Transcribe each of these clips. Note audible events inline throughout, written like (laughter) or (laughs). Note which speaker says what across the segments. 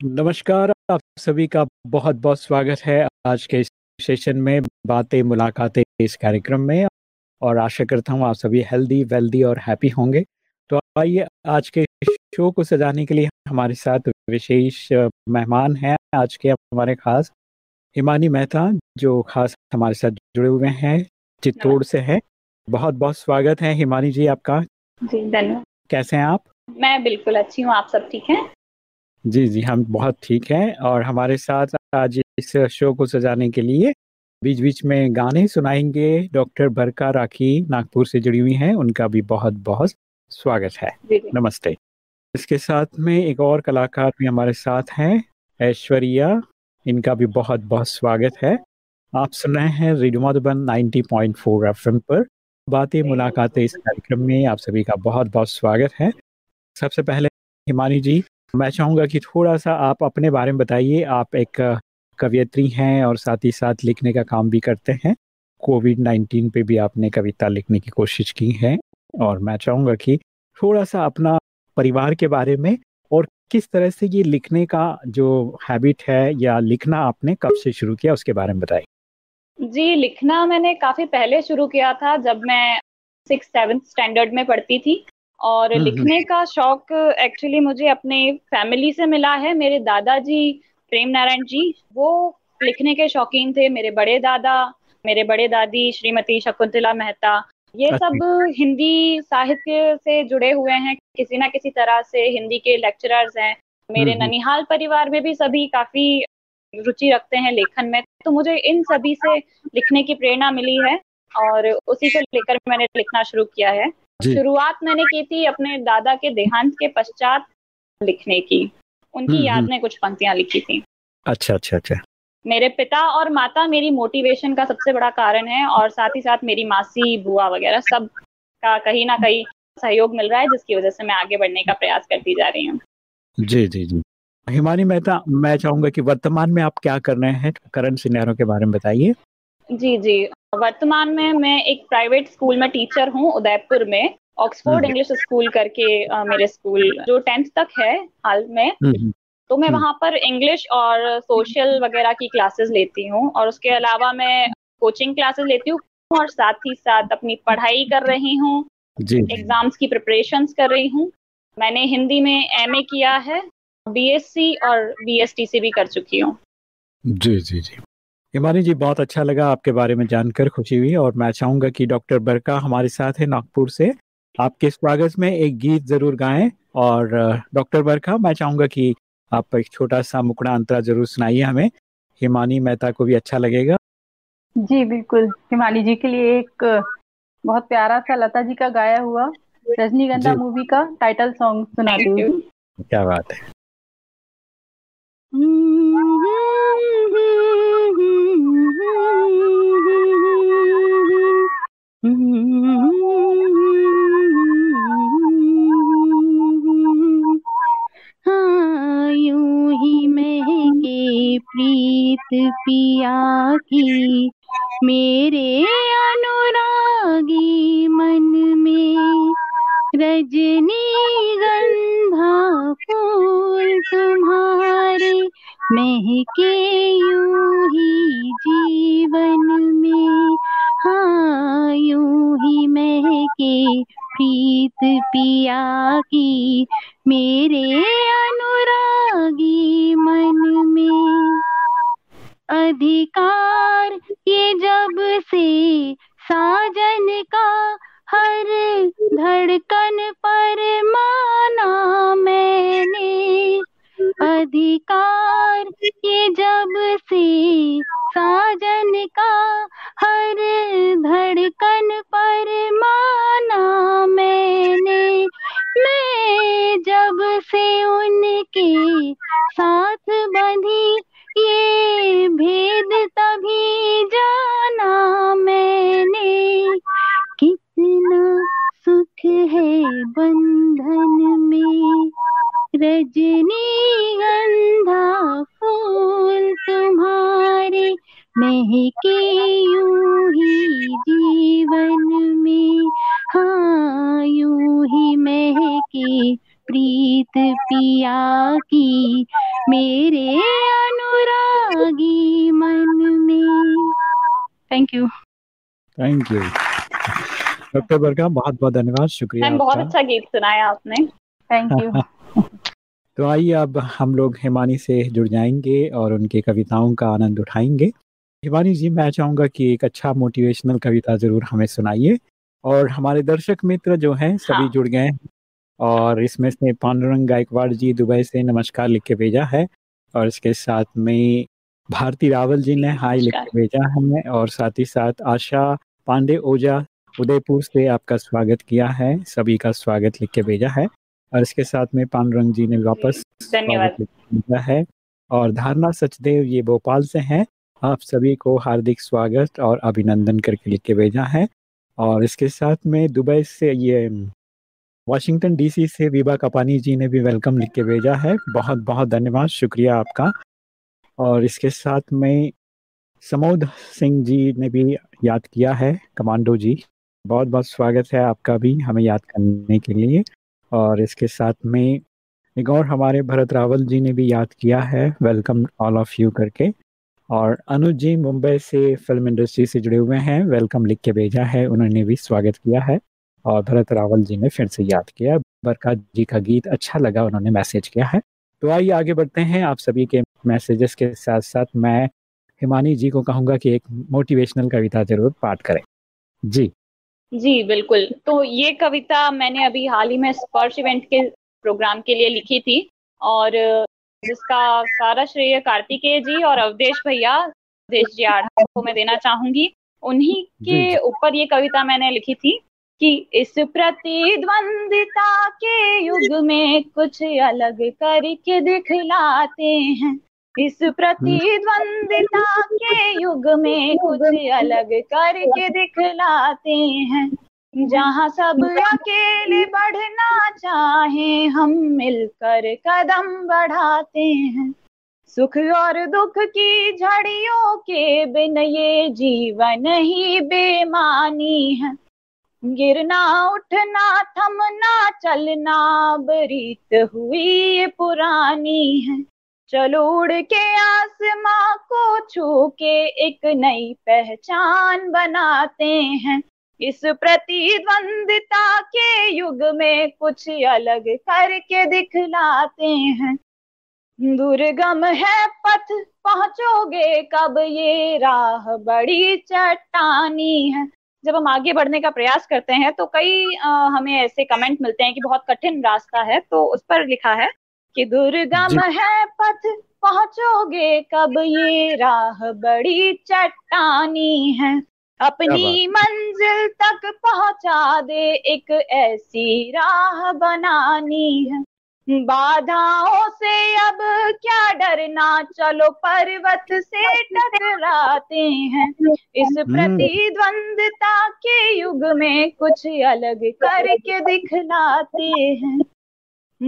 Speaker 1: नमस्कार आप सभी का बहुत बहुत स्वागत है आज के इस सेशन में बातें मुलाकातें इस कार्यक्रम में और आशा करता हूँ आप सभी हेल्दी वेल्दी और हैप्पी होंगे। तो आइए आज के शो को सजाने के लिए हमारे साथ विशेष मेहमान हैं आज के हमारे खास। हिमानी मेहता जो खास हमारे साथ जुड़े हुए हैं चित्तौड़ से है। बहुत बहुत स्वागत है हिमानी जी आपका।
Speaker 2: जी धन्यवाद।
Speaker 1: कैसे हैं आप?
Speaker 2: मैं बिल्कुल अच्छी हूँ आप सब ठीक हैं?
Speaker 1: जी जी हम बहुत ठीक हैं और हमारे साथ आज इस शो को सजाने के लिए बीच बीच में गाने सुनाएँगे डॉक्टर बरका राखी नागपुर से जुड़ी हुई हैं। उनका भी बहुत बहुत स्वागत है। नमस्ते। इसके साथ में एक और कलाकार भी हमारे साथ हैं ऐश्वर्या। इनका भी बहुत बहुत स्वागत है। आप सुन रहे हैं रेडियो मधुबन 90.4 एफएम पर। बातें मुलाकातें इस कार्यक्रम में आप सभी का बहुत बहुत स्वागत है। सबसे पहले हिमानी जी मैं चाहूँगा कि थोड़ा सा आप अपने बारे में बताइए। आप एक कवियत्री हैं और साथ ही साथ लिखने का काम भी करते हैं। कोविड नाइन्टीन पे भी आपने कविता लिखने की कोशिश की है और मैं चाहूँगा कि थोड़ा सा अपना परिवार के बारे में और किस तरह से ये लिखने का जो हैबिट है या लिखना आपने कब से शुरू किया उसके बारे में बताइए।
Speaker 2: जी, लिखना मैंने काफ़ी पहले शुरू किया था जब मैं सिक्स सेवन्थ स्टैंडर्ड में पढ़ती थी। और हम्म, हम्म। लिखने का शौक एक्चुअली मुझे अपने फैमिली से मिला है। मेरे दादाजी प्रेम नारायण जी वो लिखने के शौकीन थे। मेरे बड़े दादा मेरे बड़े दादी श्रीमती शकुंतला मेहता ये सब हिंदी साहित्य से जुड़े हुए हैं। किसी ना किसी तरह से हिंदी के लेक्चरर्स हैं। मेरे हम्म, ननिहाल परिवार में भी सभी काफ़ी रुचि रखते हैं लेखन में। तो मुझे इन सभी से लिखने की प्रेरणा मिली है और उसी को लेकर मैंने लिखना शुरू किया है। शुरुआत मैंने की थी अपने दादा के देहांत के पश्चात लिखने की। उनकी हम्म, याद
Speaker 1: हम्म।
Speaker 2: में कुछ पंक्तियाँ लिखी थी।
Speaker 1: अच्छा अच्छा अच्छा।
Speaker 2: मेरे पिता और माता मेरी मोटिवेशन का सबसे बड़ा कारण है और साथ ही साथ मेरी मासी बुआ वगैरह सब का कहीं ना कहीं सहयोग मिल रहा है जिसकी वजह से मैं आगे बढ़ने का प्रयास करती जा रही हूँ।
Speaker 1: जी जी जी। हिमानी मेहता मैं चाहूँगा कि वर्तमान में आप क्या कर रहे हैं? करंट सिनेरों के बारे में बताइए।
Speaker 2: जी जी। वर्तमान में मैं एक प्राइवेट स्कूल में टीचर हूँ उदयपुर में। ऑक्सफोर्ड इंग्लिश स्कूल करके आ, मेरे स्कूल जो टेंथ तक है हाल में। हम्म, हम्म। तो मैं हम्म। वहाँ पर इंग्लिश और सोशल वगैरह की क्लासेस लेती हूँ और उसके अलावा मैं कोचिंग क्लासेस लेती हूँ और साथ ही साथ अपनी पढ़ाई कर रही हूँ एग्ज़ाम्स की प्रिपरेशन कर रही हूँ। मैंने हिंदी में एमए किया है बीएससी और बी बीएसटीसी भी कर चुकी हूँ।
Speaker 1: जी जी जी। हिमानी जी बहुत अच्छा लगा आपके बारे में जानकर खुशी हुई और मैं चाहूँगा कि डॉक्टर बरका हमारे साथ है नागपुर से। आपके स्वागत में एक गीत ज़रूर गाएँ और डॉक्टर बरका मैं चाहूँगा कि आप एक छोटा सा मुकड़ा अंतरा ज़रूर सुनाइए हमें। हिमानी मेहता को भी अच्छा लगेगा।
Speaker 3: जी बिल्कुल। हिमानी जी के लिए एक बहुत प्यारा सा लता जी का गाया हुआ रजनीगंधा मूवी का टाइटल सॉन्ग सुनाती हूँ
Speaker 1: क्या बात है।
Speaker 4: हाँ प्रीत पिया की मेरे अनुरागी मन में। Thank you
Speaker 1: thank you doctor Barka बहुत बहुत धन्यवाद। शुक्रिया
Speaker 2: बहुत अच्छा गीत सुनाया आपने।
Speaker 3: थैंक यू (laughs)
Speaker 1: तो आइए अब हम लोग हिमानी से जुड़ जाएँगे और उनके कविताओं का आनंद उठाएँगे। हिमानी जी मैं चाहूँगा कि एक अच्छा मोटिवेशनल कविता ज़रूर हमें सुनाइए। और हमारे दर्शक मित्र जो हैं सभी हाँ। जुड़ गए और इसमें से पांडुरंग गायकवाड़ जी दुबई से नमस्कार लिख के भेजा है और इसके साथ में भारती रावल जी ने हाई लिख के भेजा है और साथ ही साथ आशा पांडे ओझा उदयपुर से आपका स्वागत किया है सभी का स्वागत लिख के भेजा है और इसके साथ में पांडुरंग जी ने वापस
Speaker 2: भेजा
Speaker 1: है और धारणा सचदेव ये भोपाल से हैं। आप सभी को हार्दिक स्वागत और अभिनंदन करके लिख के भेजा है और इसके साथ में दुबई से ये वाशिंगटन डीसी से विभा कपानी जी ने भी वेलकम लिख के भेजा है। बहुत बहुत धन्यवाद, शुक्रिया आपका। और इसके साथ में समोद सिंह जी ने भी याद किया है, कमांडो जी। बहुत बहुत स्वागत है आपका भी हमें याद करने के लिए। और इसके साथ में एक और हमारे भरत रावल जी ने भी याद किया है, वेलकम ऑल ऑफ़ यू करके। और अनुज जी मुंबई से फ़िल्म इंडस्ट्री से जुड़े हुए हैं, वेलकम लिख के भेजा है, उन्होंने भी स्वागत किया है। और भरत रावल जी ने फिर से याद किया। बरका जी का गीत अच्छा लगा उन्होंने मैसेज किया है। तो आइए आगे बढ़ते हैं। आप सभी के मैसेजेस के साथ साथ मैं हिमानी जी को कहूँगा कि एक मोटिवेशनल कविता ज़रूर पाठ करें। जी।
Speaker 2: जी बिल्कुल। तो ये कविता मैंने अभी हाल ही में स्पर्श इवेंट के प्रोग्राम के लिए लिखी थी और जिसका सारा श्रेय कार्तिकेय जी और अवधेश भैया देश जी आढ़ा को मैं देना चाहूँगी। उन्हीं के ऊपर ये कविता मैंने लिखी थी। कि इस प्रतिद्वंदिता के युग में कुछ अलग करके दिखलाते हैं। इस प्रतिद्वंदिता के युग में कुछ अलग करके दिखलाते हैं। जहाँ सब अकेले बढ़ना चाहे, हम मिलकर कदम बढ़ाते हैं। सुख और दुख की झड़ियों के बिन ये जीवन ही बेमानी है। गिरना उठना थमना चलना बरीत हुई पुरानी है। चलो उड़ के आसमां को छू के एक नई पहचान बनाते हैं। इस प्रतिद्वंदिता के युग में कुछ अलग करके दिखलाते हैं। दुर्गम है पथ, पहुंचोगे कब ये राह बड़ी चट्टानी है। जब हम आगे बढ़ने का प्रयास करते हैं तो कई हमें ऐसे कमेंट मिलते हैं कि बहुत कठिन रास्ता है तो उस पर लिखा है कि दुर्गम है पथ पहुंचोगे कब? ये राह बड़ी चट्टानी है। अपनी मंजिल तक पहुँचा दे एक ऐसी राह बनानी है। बाधाओं से अब क्या डरना? चलो पर्वत से टकराते हैं। इस हम्म। प्रतिद्वंदता के युग में कुछ अलग करके दिखलाते हैं।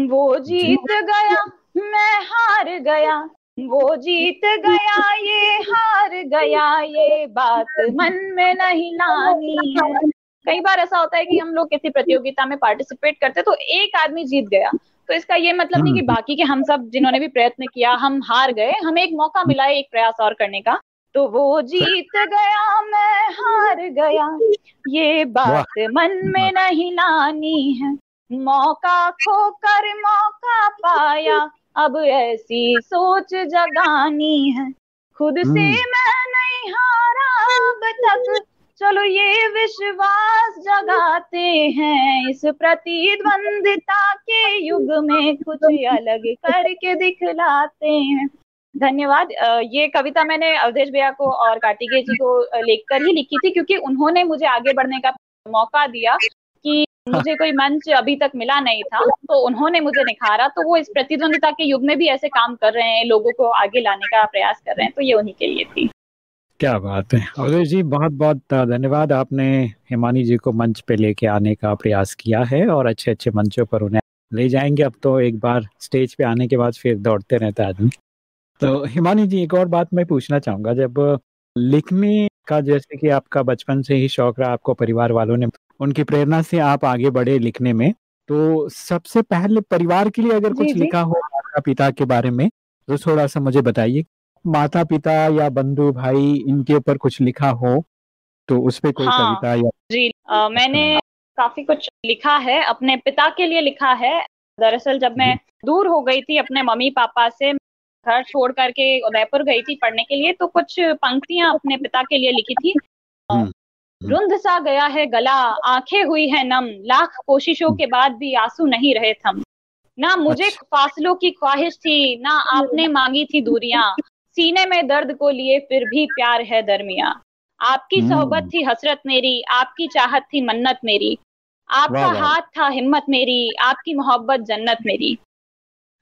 Speaker 2: वो जीत गया मैं हार गया। वो जीत गया ये हार गया ये बात मन में नहीं लानी है। कई बार ऐसा होता है कि हम लोग किसी प्रतियोगिता में पार्टिसिपेट करते तो एक आदमी जीत गया। तो इसका ये मतलब नहीं कि हम्म। बाकी के हम सब जिन्होंने भी प्रयत्न किया हम हार गए हमें एक मौका मिला है एक प्रयास और करने का। तो वो जीत गया मैं हार गया। ये बात मन में नहीं लानी है। मौका खोकर मौका पाया अब ऐसी सोच जगानी है। खुद से हम्म। मैं नहीं हारा अब तक चलो ये विश्वास जगाते हैं इस प्रतिद्वंदिता के युग में कुछ अलग करके दिखलाते हैं। धन्यवाद। ये कविता मैंने अवधेश भैया को और कार्तिकेय जी को लेकर ही लिखी थी क्योंकि उन्होंने मुझे आगे बढ़ने का मौका दिया कि मुझे कोई मंच अभी तक मिला नहीं था तो उन्होंने मुझे निखारा तो वो इस प्रतिद्वंदिता के युग में भी ऐसे काम कर रहे हैं लोगों को आगे लाने का प्रयास कर रहे हैं तो ये उन्हीं के लिए थी।
Speaker 1: क्या बात है। अवधेश जी बहुत बहुत धन्यवाद। आपने हिमानी जी को मंच पे लेके आने का प्रयास किया है और अच्छे अच्छे मंचों पर उन्हें ले जाएँगे। अब तो एक बार स्टेज पे आने के बाद फिर दौड़ते रहता है आदमी। तो हिमानी जी एक और बात मैं पूछना चाहूँगा। जब लिखने का जैसे कि आपका बचपन से ही शौक रहा आपको परिवार वालों ने उनकी प्रेरणा से आप आगे बढ़े लिखने में तो सबसे पहले परिवार के लिए अगर कुछ लिखा हो माता पिता के बारे में तो थोड़ा सा मुझे बताइए। माता पिता या बंधु भाई इनके ऊपर कुछ लिखा हो तो उस पर कोई हाँ, कविता या
Speaker 2: जी आ, मैंने काफ़ी कुछ लिखा है अपने पिता के लिए लिखा है। दरअसल जब मैं दूर हो गई थी अपने मम्मी पापा से घर छोड़ करके उदयपुर गई थी पढ़ने के लिए तो कुछ पंक्तियाँ अपने पिता के लिए लिखी थी। हम्म, हम्म। रुंध सा गया है गला आँखें हुई है नम लाख कोशिशों के बाद भी आँसू नहीं रहे थम। ना मुझे अच्छा। फासलों की ख्वाहिश थी ना आपने मांगी थी दूरियाँ। सीने में दर्द को लिए फिर भी प्यार है दरमिया। आपकी हम्म। सोहबत थी हसरत मेरी आपकी चाहत थी मन्नत मेरी। आपका हाथ था हिम्मत मेरी आपकी मोहब्बत जन्नत मेरी।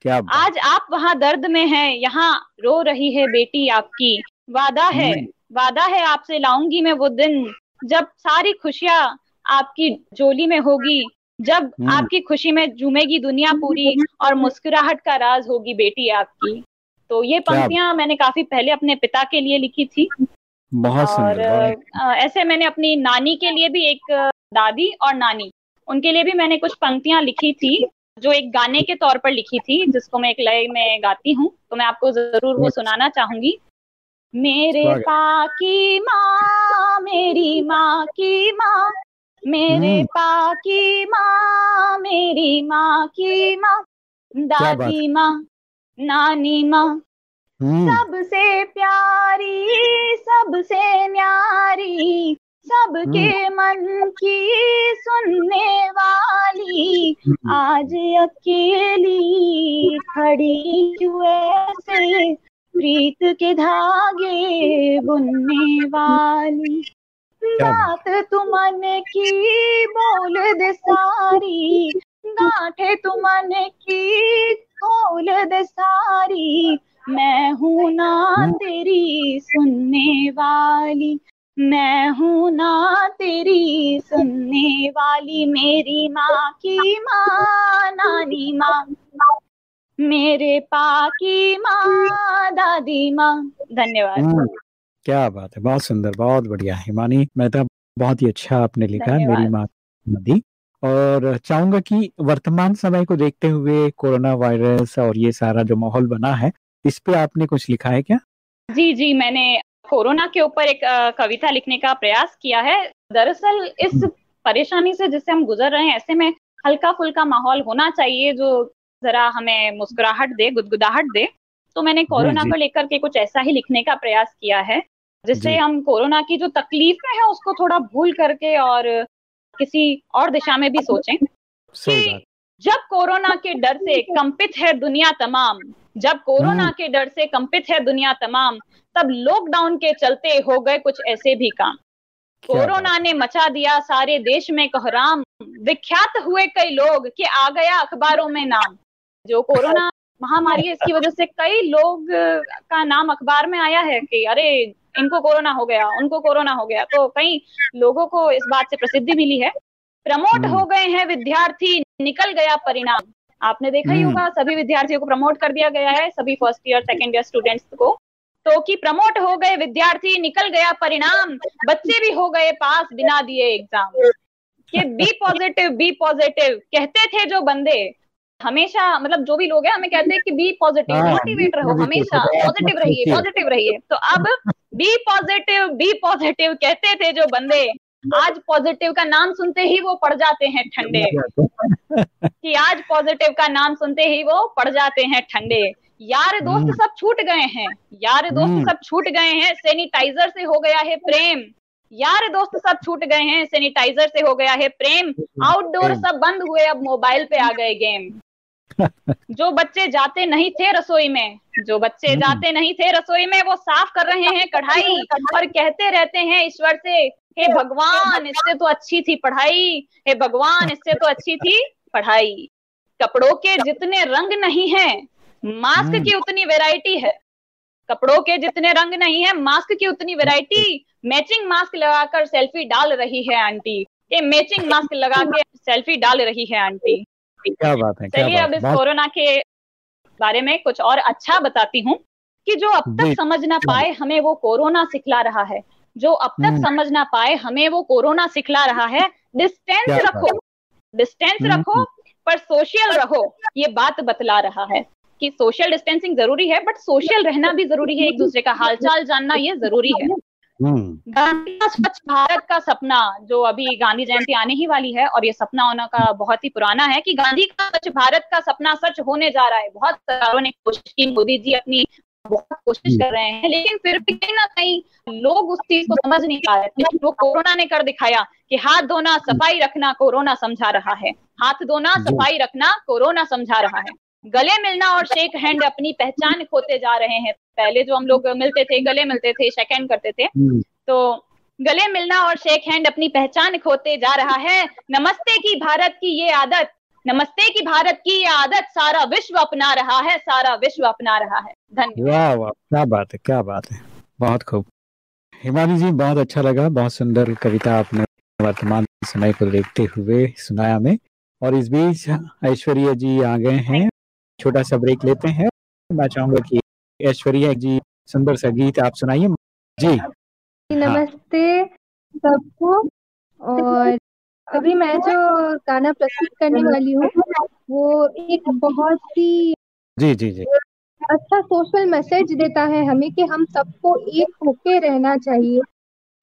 Speaker 2: क्या आज आप वहाँ दर्द में हैं यहाँ रो रही है बेटी आपकी। वादा है। वादा है आपसे लाऊँगी मैं वो दिन जब सारी खुशियाँ आपकी जोली में होगी जब हम्म। आपकी खुशी में झूमेगी दुनिया पूरी और मुस्कुराहट का राज होगी बेटी आपकी। तो ये पंक्तियाँ मैंने काफ़ी पहले अपने पिता के लिए लिखी थी।
Speaker 1: बहुत और
Speaker 2: ऐसे मैंने अपनी नानी के लिए भी एक दादी और नानी उनके लिए भी मैंने कुछ पंक्तियाँ लिखी थी जो एक गाने के तौर पर लिखी थी जिसको मैं एक लय में गाती हूँ तो मैं आपको ज़रूर वो सुनाना चाहूँगी। मेरे पा की माँ मेरी माँ की माँ मेरे हम्म। पा की माँ मेरी माँ की माँ दादी माँ नानी माँ हम्म। सबसे प्यारी सबसे न्यारी सबके हम्म। मन की सुनने वाली हम्म। आज अकेली खड़ी ऐसे प्रीत के धागे बुनने वाली बात तुमन की बोल दे सारी गांठे तुमन की खोल दे सारी मैं हूँ ना। तेरी सुनने वाली मैं हूँ ना तेरी सुनने वाली मेरी माँ की माँ नानी माँ मेरे पा की माँ दादी माँ। धन्यवाद। हम्म,
Speaker 1: क्या बात है बहुत सुंदर बहुत बढ़िया। हिमानी मेहता बहुत ही अच्छा आपने लिखा मेरी माँ नदी। और चाहूँगा कि वर्तमान समय को देखते हुए कोरोना वायरस और ये सारा जो माहौल बना है इस पे आपने कुछ लिखा है क्या?
Speaker 2: जी जी मैंने कोरोना के ऊपर एक कविता लिखने का प्रयास किया है। दरअसल इस हम्म। परेशानी से जिससे हम गुजर रहे हैं ऐसे में हल्का फुल्का माहौल होना चाहिए जो जरा हमें मुस्कुराहट दे गुदगुदाहट दे। तो मैंने कोरोना को लेकर के कुछ ऐसा ही लिखने का प्रयास किया है जिससे हम कोरोना की जो तकलीफें हैं उसको थोड़ा भूल करके और किसी और दिशा में भी सोचें कि जब कोरोना के डर से कंपित है दुनिया तमाम जब कोरोना हम्म। के डर से कंपित है दुनिया तमाम तब लॉकडाउन के चलते हो गए कुछ ऐसे भी काम। कोरोना ने मचा दिया सारे देश में कोहराम। विख्यात हुए कई लोग कि आ गया अखबारों में नाम। जो कोरोना (laughs) महामारी है इसकी वजह से कई लोग का नाम अखबार में आया है कि अरे इनको कोरोना हो गया उनको कोरोना हो गया। तो कई लोगों को इस बात से प्रसिद्धि मिली है। Promote hmm. हो गए हैं विद्यार्थी निकल गया परिणाम। आपने देखा ही हम्म। होगा सभी विद्यार्थियों को प्रमोट कर दिया गया है सभी first year second year students को। तो कि प्रमोट हो गए विद्यार्थी निकल गया परिणाम बच्चे भी हो गए पास बिना दिए एग्ज़ाम ये बी पॉजिटिव बी पॉजिटिव कहते थे जो बंदे हमेशा मतलब जो भी लोग हैं हमें कहते हैं कि बी पॉजिटिव मोटिवेट रहो हमेशा पॉजिटिव रहिए पॉजिटिव रहिए। तो अब बी पॉजिटिव बी पॉजिटिव कहते थे जो बंदे आज पॉजिटिव का नाम सुनते ही वो पड़ जाते हैं ठंडे। कि आज पॉजिटिव का नाम सुनते ही वो पड़ जाते हैं ठंडे। यार दोस्त हम्म। सब छूट गए हैं यार दोस्त हम्म। सब छूट गए हैं सैनिटाइजर से हो गया है प्रेम। यार दोस्त सब छूट गए हैं सैनिटाइजर से हो गया है प्रेम। आउटडोर सब बंद हुए अब मोबाइल पे आ गए गेम (laughs) जो बच्चे जाते नहीं थे रसोई में जो बच्चे हम्म। जाते नहीं थे रसोई में वो साफ़ कर रहे हैं कढ़ाई और कहते रहते हैं ईश्वर से हे भगवान इससे तो अच्छी थी पढ़ाई। हे भगवान इससे तो अच्छी थी पढ़ाई। कपड़ों के जितने रंग नहीं है मास्क हम्म। की उतनी वेराइटी है। कपड़ों के जितने रंग नहीं है मास्क की उतनी वेराइटी मैचिंग मास्क लगाकर सेल्फी डाल रही है आंटी। ये मैचिंग मास्क लगा के सेल्फी डाल रही है आंटी।
Speaker 1: क्या बात है
Speaker 2: चलिए अब इस कोरोना के बारे में कुछ और अच्छा बताती हूँ कि जो अब तक समझ ना पाए हमें वो कोरोना सिखला रहा है। जो अब तक हम्म। समझ ना पाए हमें वो कोरोना सिखला रहा है। डिस्टेंस रखो डिस्टेंस हम्म, रखो पर सोशल रहो ये बात बतला रहा है कि सोशल डिस्टेंसिंग ज़रूरी है बट सोशल रहना भी ज़रूरी है एक दूसरे का हालचाल जानना ये ज़रूरी है।
Speaker 1: हम्म
Speaker 2: गांधी का स्वच्छ भारत का सपना जो अभी गांधी जयंती आने ही वाली है और ये सपना होना का बहुत ही पुराना है कि गांधी का स्वच्छ भारत का सपना सच होने जा रहा है। बहुत सरकारों ने कोशिश की मोदी जी अपनी बहुत कोशिश कर रहे हैं लेकिन फिर भी कहीं ना कहीं लोग उस चीज़ को समझ नहीं पा रहे थे। वो कोरोना ने कर दिखाया कि हाथ धोना सफ़ाई रखना कोरोना समझा रहा है। हाथ धोना सफ़ाई रखना कोरोना समझा रहा है। गले मिलना और शेक हैंड अपनी पहचान खोते जा रहे हैं। पहले जो हम लोग मिलते थे गले मिलते थे शेक हैंड करते थे।
Speaker 1: हम्म,
Speaker 2: तो गले मिलना और शेक हैंड अपनी पहचान खोते जा रहा है। नमस्ते की भारत की ये आदत नमस्ते की भारत की ये आदत सारा विश्व अपना रहा है सारा विश्व अपना रहा है। धन्यवाद।
Speaker 1: वाह वाह क्या बात है क्या बात है। बहुत खूब। हिमानी जी बहुत अच्छा लगा बहुत सुंदर कविता आपने वर्तमान समय को देखते हुए सुनाया में और इस बीच ऐश्वर्या जी आ गए हैं। छोटा सा ब्रेक लेते हैं। मैं चाहूँगा कि ऐश्वर्या जी सुंदर सा गीत आप सुनाइए। जी।
Speaker 5: नमस्ते सबको। और अभी मैं जो गाना प्रस्तुत करने वाली हूँ वो एक बहुत ही
Speaker 1: जी जी जी।
Speaker 5: अच्छा सोशल मैसेज देता है हमें कि हम सबको एक होके रहना चाहिए।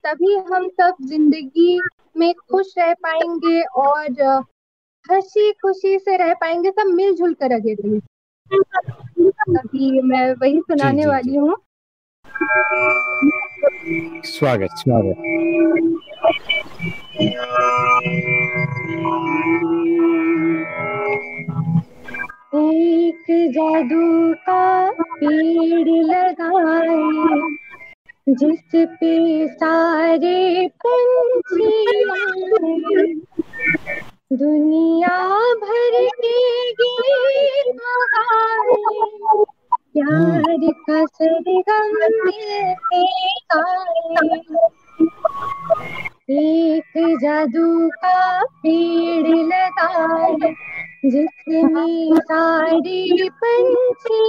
Speaker 5: तभी हम सब ज़िंदगी में खुश रह पाएँगे और हँसी खुशी से रह पाएँगे सब मिलजुल कर आगे रहेंगे अभी मैं वही सुनाने
Speaker 1: जी,
Speaker 5: वाली हूँ।
Speaker 1: स्वागत स्वागत।
Speaker 5: एक जादू का पेड़ लगाए जिस पे सारे पंछी दुनिया भर के प्यार का सरगम गाए एक जादू का पेड़ लगाए, जिसमें सारे पंछी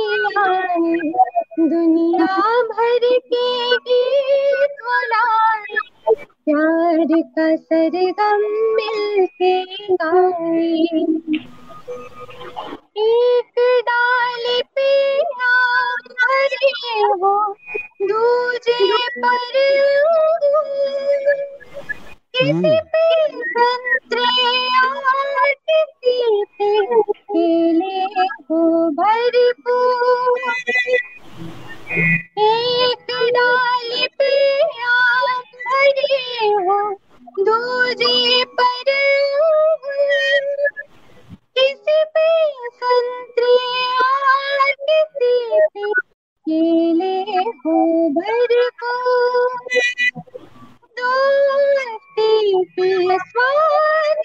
Speaker 5: दुनिया भर के गीत बुलाए प्यार का सरगम मिलके गाए। एक डाली पे आम भरे हो दूजे पर किसी पे संतरे और किसी पे केले हो भरपूर। एक डाली पे किसी पे संतरे और किसी हो भरपूर दोस्ती स्वाद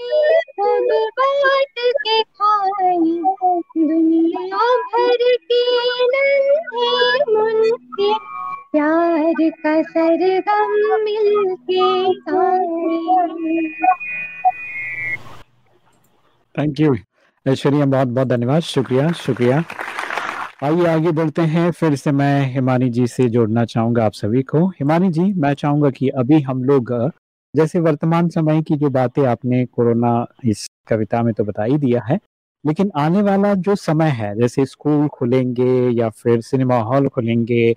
Speaker 5: के सब बांट के दुनिया भर के प्यार का सरगम मिलके
Speaker 1: थैंक यू ऐश्वर्या, बहुत बहुत धन्यवाद। शुक्रिया शुक्रिया। आइए, आगे बढ़ते हैं। फिर से मैं हिमानी जी से जोड़ना चाहूँगा आप सभी को। हिमानी जी, मैं चाहूँगा कि अभी हम लोग, जैसे वर्तमान समय की जो बातें आपने कोरोना, इस कविता में तो बता ही दिया है, लेकिन आने वाला जो समय है, जैसे स्कूल खुलेंगे या फिर सिनेमा हॉल खुलेंगे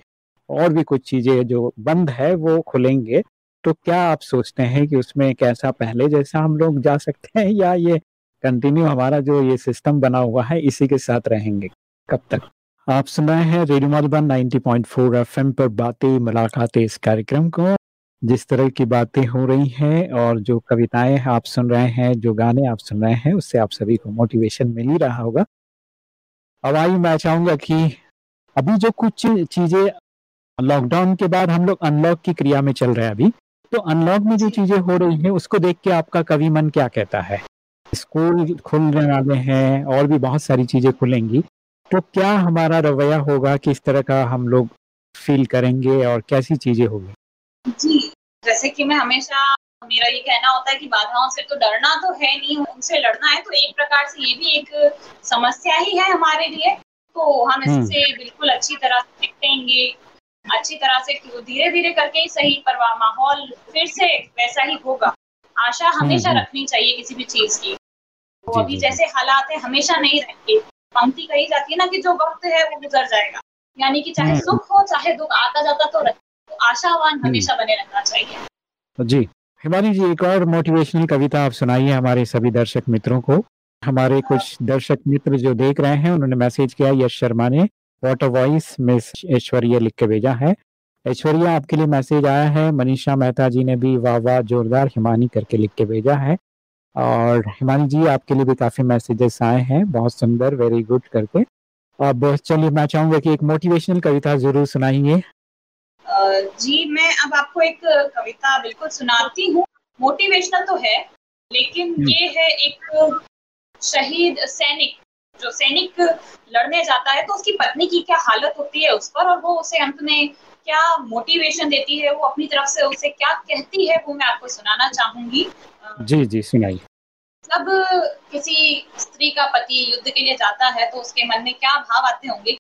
Speaker 1: और भी कुछ चीज़ें जो बंद है, वो खुलेंगे। तो क्या आप सोचते हैं कि उसमें कैसा पहले जैसा हम लोग जा सकते हैं या ये कंटिन्यू हमारा जो ये सिस्टम बना हुआ है, इसी के साथ रहेंगे? कब तक? आप सुन रहे हैं रेडियो मधुबन 90.4 एफएम पर बातें, मुलाकातें इस कार्यक्रम को। जिस तरह की बातें हो रही हैं और जो कविताएँ आप सुन रहे हैं, जो गाने आप सुन रहे हैं, उससे आप सभी को मोटिवेशन मिल ही रहा होगा। अब आइए मैं चाहूँगा कि अभी जो कुछ चीज़ें लॉकडाउन के बाद हम लोग अनलॉक की क्रिया में चल रहे हैं अभी। तो अनलॉक में जो चीज़ें हो रही हैं उसको देख के आपका कवि मन क्या कहता है? स्कूल खुलने वाले हैं और भी बहुत सारी चीज़ें खुलेंगी। तो क्या हमारा रवैया होगा किस तरह का हम लोग फील करेंगे और कैसी चीज़ें होगी?
Speaker 2: जी जैसे कि मैं हमेशा मेरा ये कहना होता है कि बाधाओं से तो डरना तो है नहीं उनसे लड़ना है तो एक प्रकार से ये भी एक समस्या ही है हमारे लिए। तो हम
Speaker 1: हम्म।
Speaker 2: इससे बिल्कुल अच्छी तरह से निपटेंगे। अच्छी तरह से धीरे धीरे करके ही सही पर माहौल फिर से वैसा ही होगा। आशा हमेशा रखनी चाहिए किसी भी चीज़ की। तो अभी जैसे हालात है हमेशा नहीं रहेंगे। पंक्ति कही जाती है ना कि जो वक्त है वो गुजर जाएगा। यानी कि चाहे सुख हो चाहे दुख आता जाता तो रहे। तो आशावान हमेशा बने रहना चाहिए।
Speaker 1: जी। हिमानी जी एक और मोटिवेशनल कविता आप सुनाइए हमारे सभी दर्शक मित्रों को। हमारे कुछ दर्शक मित्र जो देख रहे हैं उन्होंने मैसेज किया यश शर्मा ने। वॉटर वॉइस मिस ऐश्वर्या लिख के भेजा है। ऐश्वर्या आपके लिए मैसेज आया है। मनीषा मेहता जी ने भी वाह वाह जोरदार हिमानी करके लिख के भेजा है। और हिमानी जी आपके लिए भी काफ़ी मैसेजेस आए हैं। बहुत सुंदर वेरी गुड करके। अब चलिए मैं चाहूँगा कि एक मोटिवेशनल कविता ज़रूर सुनाइए।
Speaker 2: जी मैं अब आपको एक कविता बिल्कुल सुनाती हूँ। मोटिवेशनल तो है लेकिन हम्म। ये है एक शहीद सैनिक। जो सैनिक लड़ने जाता है तो उसकी पत्नी की क्या हालत होती है उस पर? और वो उसे अंत में क्या मोटिवेशन देती है? वो अपनी तरफ़ से उसे क्या कहती है? वो मैं आपको सुनाना चाहूँगी।
Speaker 1: जी जी सुनाइए।
Speaker 2: जब किसी स्त्री का पति युद्ध के लिए जाता है तो उसके मन में क्या भाव आते होंगे?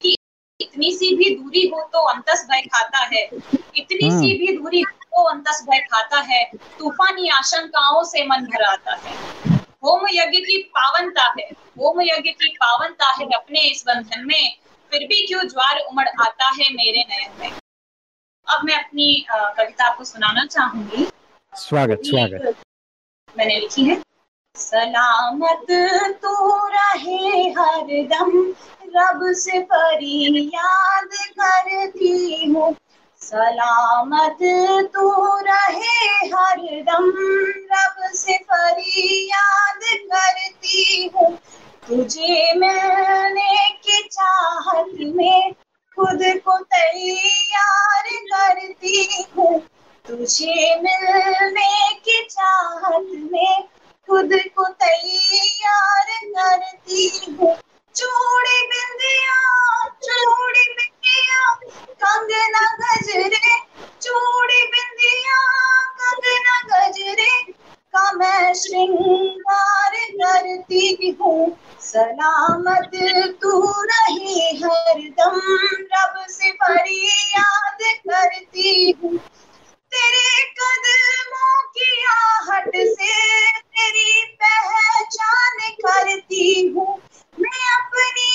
Speaker 2: कि इतनी सी भी दूरी हो तो अंतस भय खाता है। इतनी सी हम्म। भी दूरी हो तो अंतस भय खाता है। तूफानी आशंकाओं से मन भर आता है। होम यज्ञ की पावनता है। होम यज्ञ की पावनता है अपने इस बंधन में। फिर भी क्यों ज्वार उमड़ आता है मेरे नयन में? अब मैं अपनी कविता आपको सुनाना चाहूँगी।
Speaker 1: स्वागत स्वागत।
Speaker 2: मैंने लिखी है। सलामत तो रहे हर दम रब से परी याद करती हूँ। सलामत तू रहे हर दम। रब से फरियाद करती हूँ। तुझे मिलने की चाहत में खुद को तैयार करती हूँ। तुझे मिलने की चाहत में खुद को तैयार करती हूँ। चूड़ी बिंदिया चूड़ी बिंदिया कंगना गजरे चूड़ी बिंदिया कंगना गजरे का मैं श्रृंगार करती हूँ। सलामत तू रही हरदम, रब से याद करती हूँ। तेरे कदमों की आहट से तेरी पहचान करती हूँ। मैं अपनी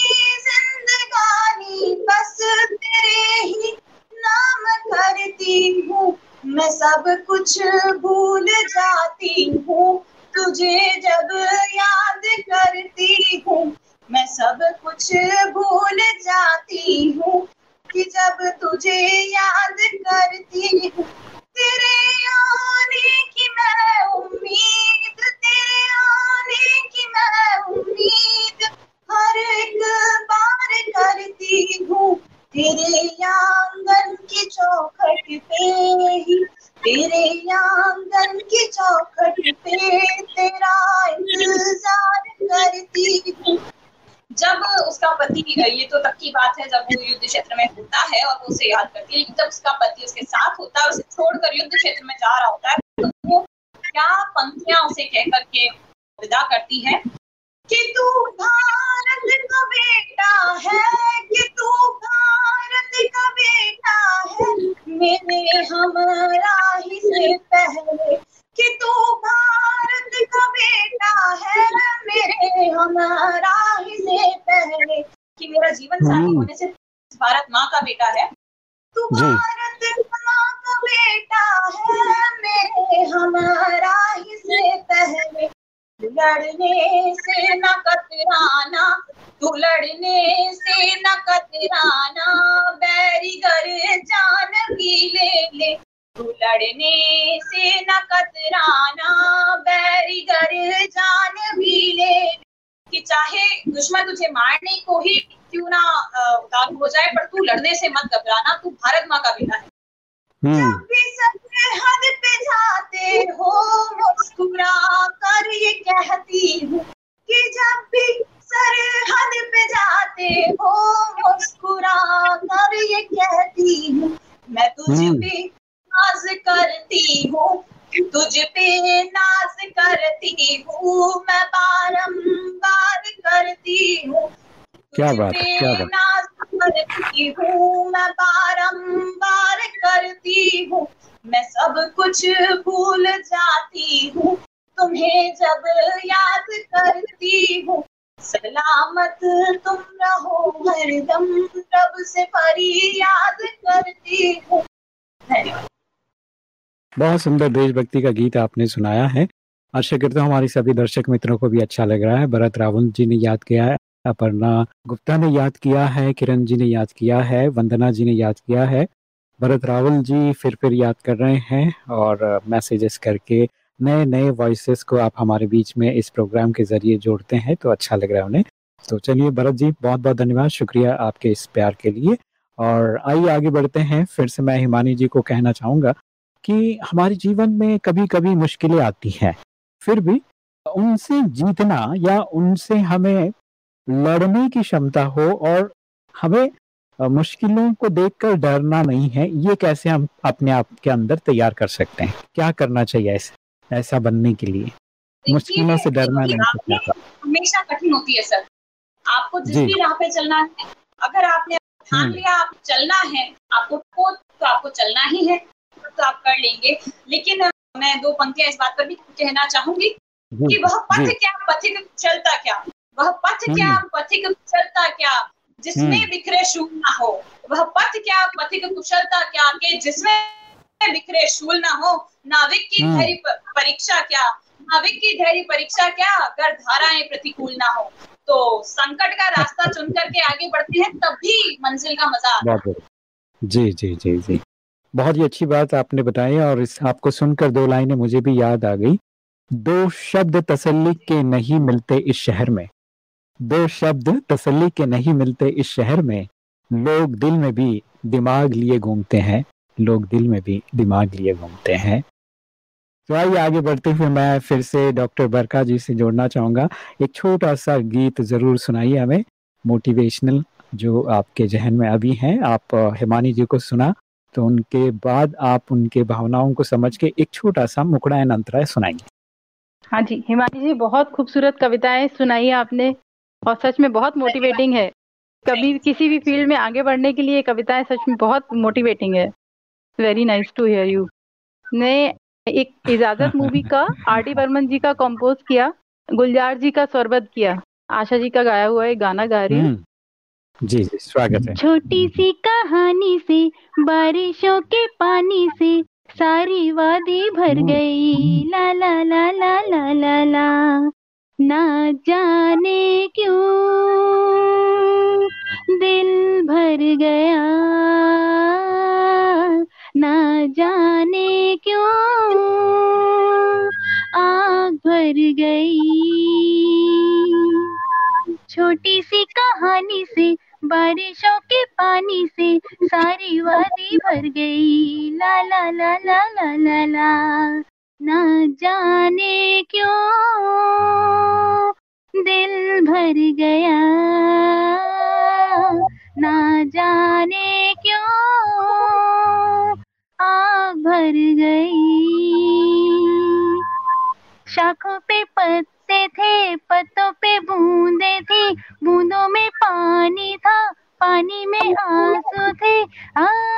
Speaker 2: बस तेरे ही नाम करती हूँ। मैं सब कुछ भूल जाती हूँ। तुझे जब याद करती हूँ, मैं सब कुछ भूल जाती हूँ कि जब तुझे याद करती हूँ। तेरे आने की मैं उम्मीद, तेरे आने की मैं उम्मीद हर एक बार करती हूँ। तेरे आँगन की चौखट पे ही, तेरे आँगन की चौखट पे तेरा इंतज़ार करती हूँ। जब उसका पति, ये तो तब की बात है, जब वो युद्ध क्षेत्र में होता है और वो उसे याद करती है, लेकिन जब उसका पति उसके साथ होता है उसे छोड़कर युद्ध क्षेत्र में जा रहा होता है तो वो क्या पंक्तियाँ उसे कह करके विदा करती है? कि तू भारत का बेटा है कि तू भारत का बेटा है। मेरे हमारा ही से पहले कि तू भारत का बेटा है मेरे हमारा ही से पहले कि मेरा जीवन साथी हम्म। होने से भारत माँ का बेटा है। तू भारत माँ का बेटा है मेरे हमारा ही से पहले लड़ने से न कतराना तू लड़ने से न कतराना बैरी बैरीगर जान भी ले ले तू लड़ने से न कतराना बैरी बैरीगर जान भी ले कि चाहे दुश्मन तुझे मारने को ही क्यों ना उतारू हो जाए, पर तू लड़ने से मत घबराना, तू भारत माँ का बेटा है। जब भी सरहद पे जाते हो मुस्कुरा कर ये कहती हूँ कि जब भी सरहद पे जाते हो मुस्कुरा कर ये कहती हूँ मैं तुझ हम्म। पे नाज करती हूँ तुझ पे नाज करती हूँ मैं बारंबार करती हूँ
Speaker 1: क्या बात है, क्या बात
Speaker 2: करती हूँ। मैं बारंबार करती हूँ मैं सब कुछ भूल जाती हूँ तुम्हें जब याद करती हूँ सलामत तुम रहो हरदम रब से याद करती हूँ
Speaker 1: बहुत सुंदर देशभक्ति का गीत आपने सुनाया है। आशा करता हूँ हमारे सभी दर्शक मित्रों को भी अच्छा लग रहा है। भरत रावल जी ने याद किया है। अपर्णा गुप्ता ने याद किया है, किरण जी ने याद किया है, वंदना जी ने याद किया है। भरत रावल जी फिर फिर याद कर रहे हैं और मैसेजेस करके नए नए वॉइसेस को आप हमारे बीच में इस प्रोग्राम के ज़रिए जोड़ते हैं तो अच्छा लग रहा है उन्हें। तो चलिए भरत जी बहुत बहुत धन्यवाद, शुक्रिया आपके इस प्यार के लिए। और आइए आगे बढ़ते हैं। फिर से मैं हिमानी जी को कहना चाहूँगा कि हमारे जीवन में कभी कभी मुश्किलें आती हैं, फिर भी उनसे जीतना या उनसे हमें लड़ने की क्षमता हो और हमें मुश्किलों को देखकर डरना नहीं है ये कैसे हम अपने आप के अंदर तैयार कर सकते हैं? क्या करना चाहिए ऐसे ऐसा बनने के लिए? मुश्किलों से डरना नहीं
Speaker 2: हमेशा कठिन होती है सर। आपको जिस भी राह पे चलना है अगर आपने ठान हम्म। लिया आप चलना है आपको तो आपको चलना ही है तो आप कर लेंगे। लेकिन मैं दो पंक्तियाँ इस बात पर भी कहना चाहूँगी कि वह पथ क्या पथिक चलता क्या? वह पथ क्या हम्म। पथिक कुशलता क्या? जिसमें हम्म। बिखरे शूल ना हो। वह पथ क्या पथिक कुशलता क्या? के जिसमें बिखरे शूल ना हो। नाविक की हम्म। धैर्य परीक्षा क्या? नाविक की धैर्य परीक्षा क्या? अगर धाराएँ प्रतिकूल ना हो। तो संकट का रास्ता चुन करके आगे बढ़ते हैं तभी मंजिल का मज़ा आता है।
Speaker 1: जी जी जी जी। बहुत ही अच्छी बात आपने बताई और इस आपको सुनकर दो लाइनें मुझे भी याद आ गई। दो शब्द तसल्ली के नहीं मिलते इस शहर में। दो शब्द तसल्ली के नहीं मिलते इस शहर में। लोग दिल में भी दिमाग लिए घूमते हैं। लोग दिल में भी दिमाग लिए घूमते हैं। तो आइए आगे बढ़ते हुए मैं फिर से डॉक्टर बरका जी से जोड़ना चाहूँगा। एक छोटा सा गीत ज़रूर सुनाइए हमें। मोटिवेशनल जो आपके जहन में अभी हैं, आप हिमानी जी को सुना तो उनके बाद आप उनके भावनाओं को समझ के एक छोटा सा मुकड़ा एन अंतराय सुनाएँगे।
Speaker 6: हाँ जी, हिमानी जी बहुत खूबसूरत कविताएँ सुनाई आपने। और सच में बहुत मोटिवेटिंग है। कभी किसी भी फ़ील्ड में आगे बढ़ने के लिए कविताएँ सच में बहुत मोटिवेटिंग है। Very nice to hear you ने एक इजाज़त (laughs) मूवी का आर डी बर्मन जी का कंपोज किया गुलजार जी का स्वरबद्ध किया। आशा जी का गाया हुआ एक गाना गा रही हूँ। हम्म।
Speaker 1: जी जी स्वागत है।
Speaker 4: छोटी सी कहानी से बारिशों के पानी से सारी वादी भर हम्म। गई। ला ला ला ला ला ला ला। ना जाने क्यों दिल भर गया? ना जाने क्यों आग भर गई? छोटी सी कहानी से, बारिशों के पानी से सारी वादी भर गई। ला ला ला ला ला ला ला। ना जाने क्यों दिल भर गया? ना जाने क्यों आग भर गई? शाखों पे पत्ते थे, पत्तों पे बूंदे थी, बूंदों में पानी था, पानी में आँसू थे। आ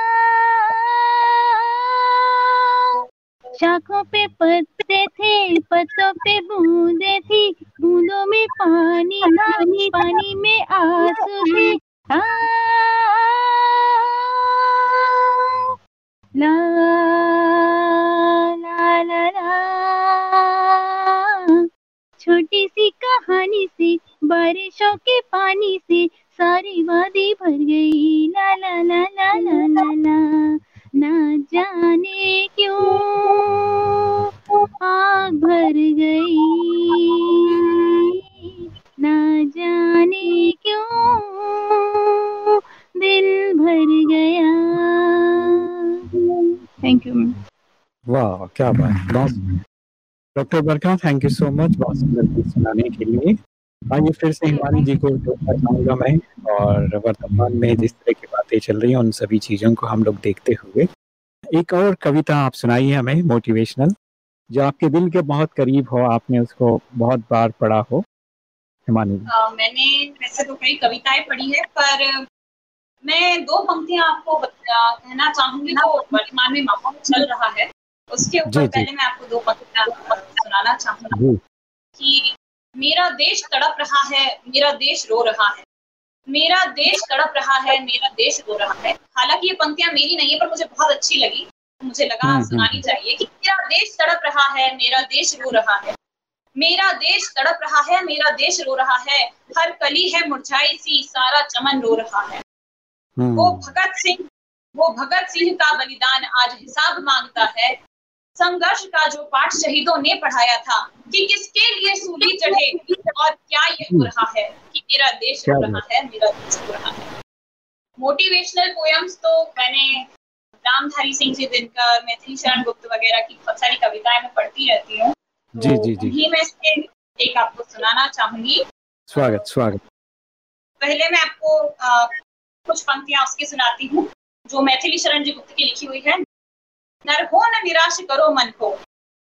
Speaker 4: शाखों पे पत्ते थे पत्तों पे बूंदे थी बूंदों में पानी था पानी में आँसू थे ला ला ला ला छोटी सी कहानी से बारिशों के पानी से सारी वादी भर गई ला ला ला ला ला ला ला ना जाने क्यों आग भर गई? ना जाने क्यों दिल भर गया? थैंक यू
Speaker 1: वाह क्या बात डॉक्टर बरका थैंक यू सो मच बहुत सुंदर सुनाने के लिए। आइए फिर से हिमानी जी को चाहूँगा मैं और वर्तमान में जिस तरह की बातें चल रही हैं उन सभी चीज़ों को हम लोग देखते हुए। एक और कविता आप सुनाइए हमें मोटिवेशनल जो आपके दिल के बहुत करीब हो आपने उसको बहुत बार पढ़ा हो। हिमानी
Speaker 2: मैंने वैसे तो कई कविताएँ पढ़ी है पर मैं दो पंक्तियाँ आपको कहना चाहूँगी जो वर्तमान में माहौल चल रहा है। उसके ऊपर पहले मैं आपको दो पंक्तियाँ सुनाना चाहूँगी। कि मेरा देश तड़प रहा है मेरा देश रो रहा है। मेरा देश तड़प रहा है मेरा देश रो रहा है। हालाँकि ये पंक्तियाँ मेरी नहीं है पर मुझे बहुत अच्छी लगी। मुझे लगा हम्म, हम्म, सुनानी हम्म। चाहिए कि मेरा देश तड़प रहा है मेरा देश रो रहा है। मेरा देश तड़प रहा है मेरा देश रो रहा है। हर कली है मुरझाई सी सारा चमन रो रहा है। वो भगत सिंह वो भगत सिंह का बलिदान आज हिसाब माँगता है। संघर्ष का जो पाठ शहीदों ने पढ़ाया था कि किसके लिए सूली चढ़े और क्या ये हो रहा है कि मेरा देश हो रहा है। मेरा देश हो रहा है। मोटिवेशनल पोयम्स तो मैंने रामधारी सिंह जी दिनकर मैथिली शरण गुप्त वगैरह की बहुत सारी कविताएँ मैं पढ़ती रहती हूँ
Speaker 1: जी जी जी।
Speaker 2: ही मैं इसके एक आपको सुनाना चाहूँगी।
Speaker 1: स्वागत स्वागत।
Speaker 2: पहले मैं आपको आ, कुछ पंक्तियाँ उसकी सुनाती हूँ जो मैथिली शरण जी गुप्त की लिखी हुई है। नर हो न निराश करो मन को।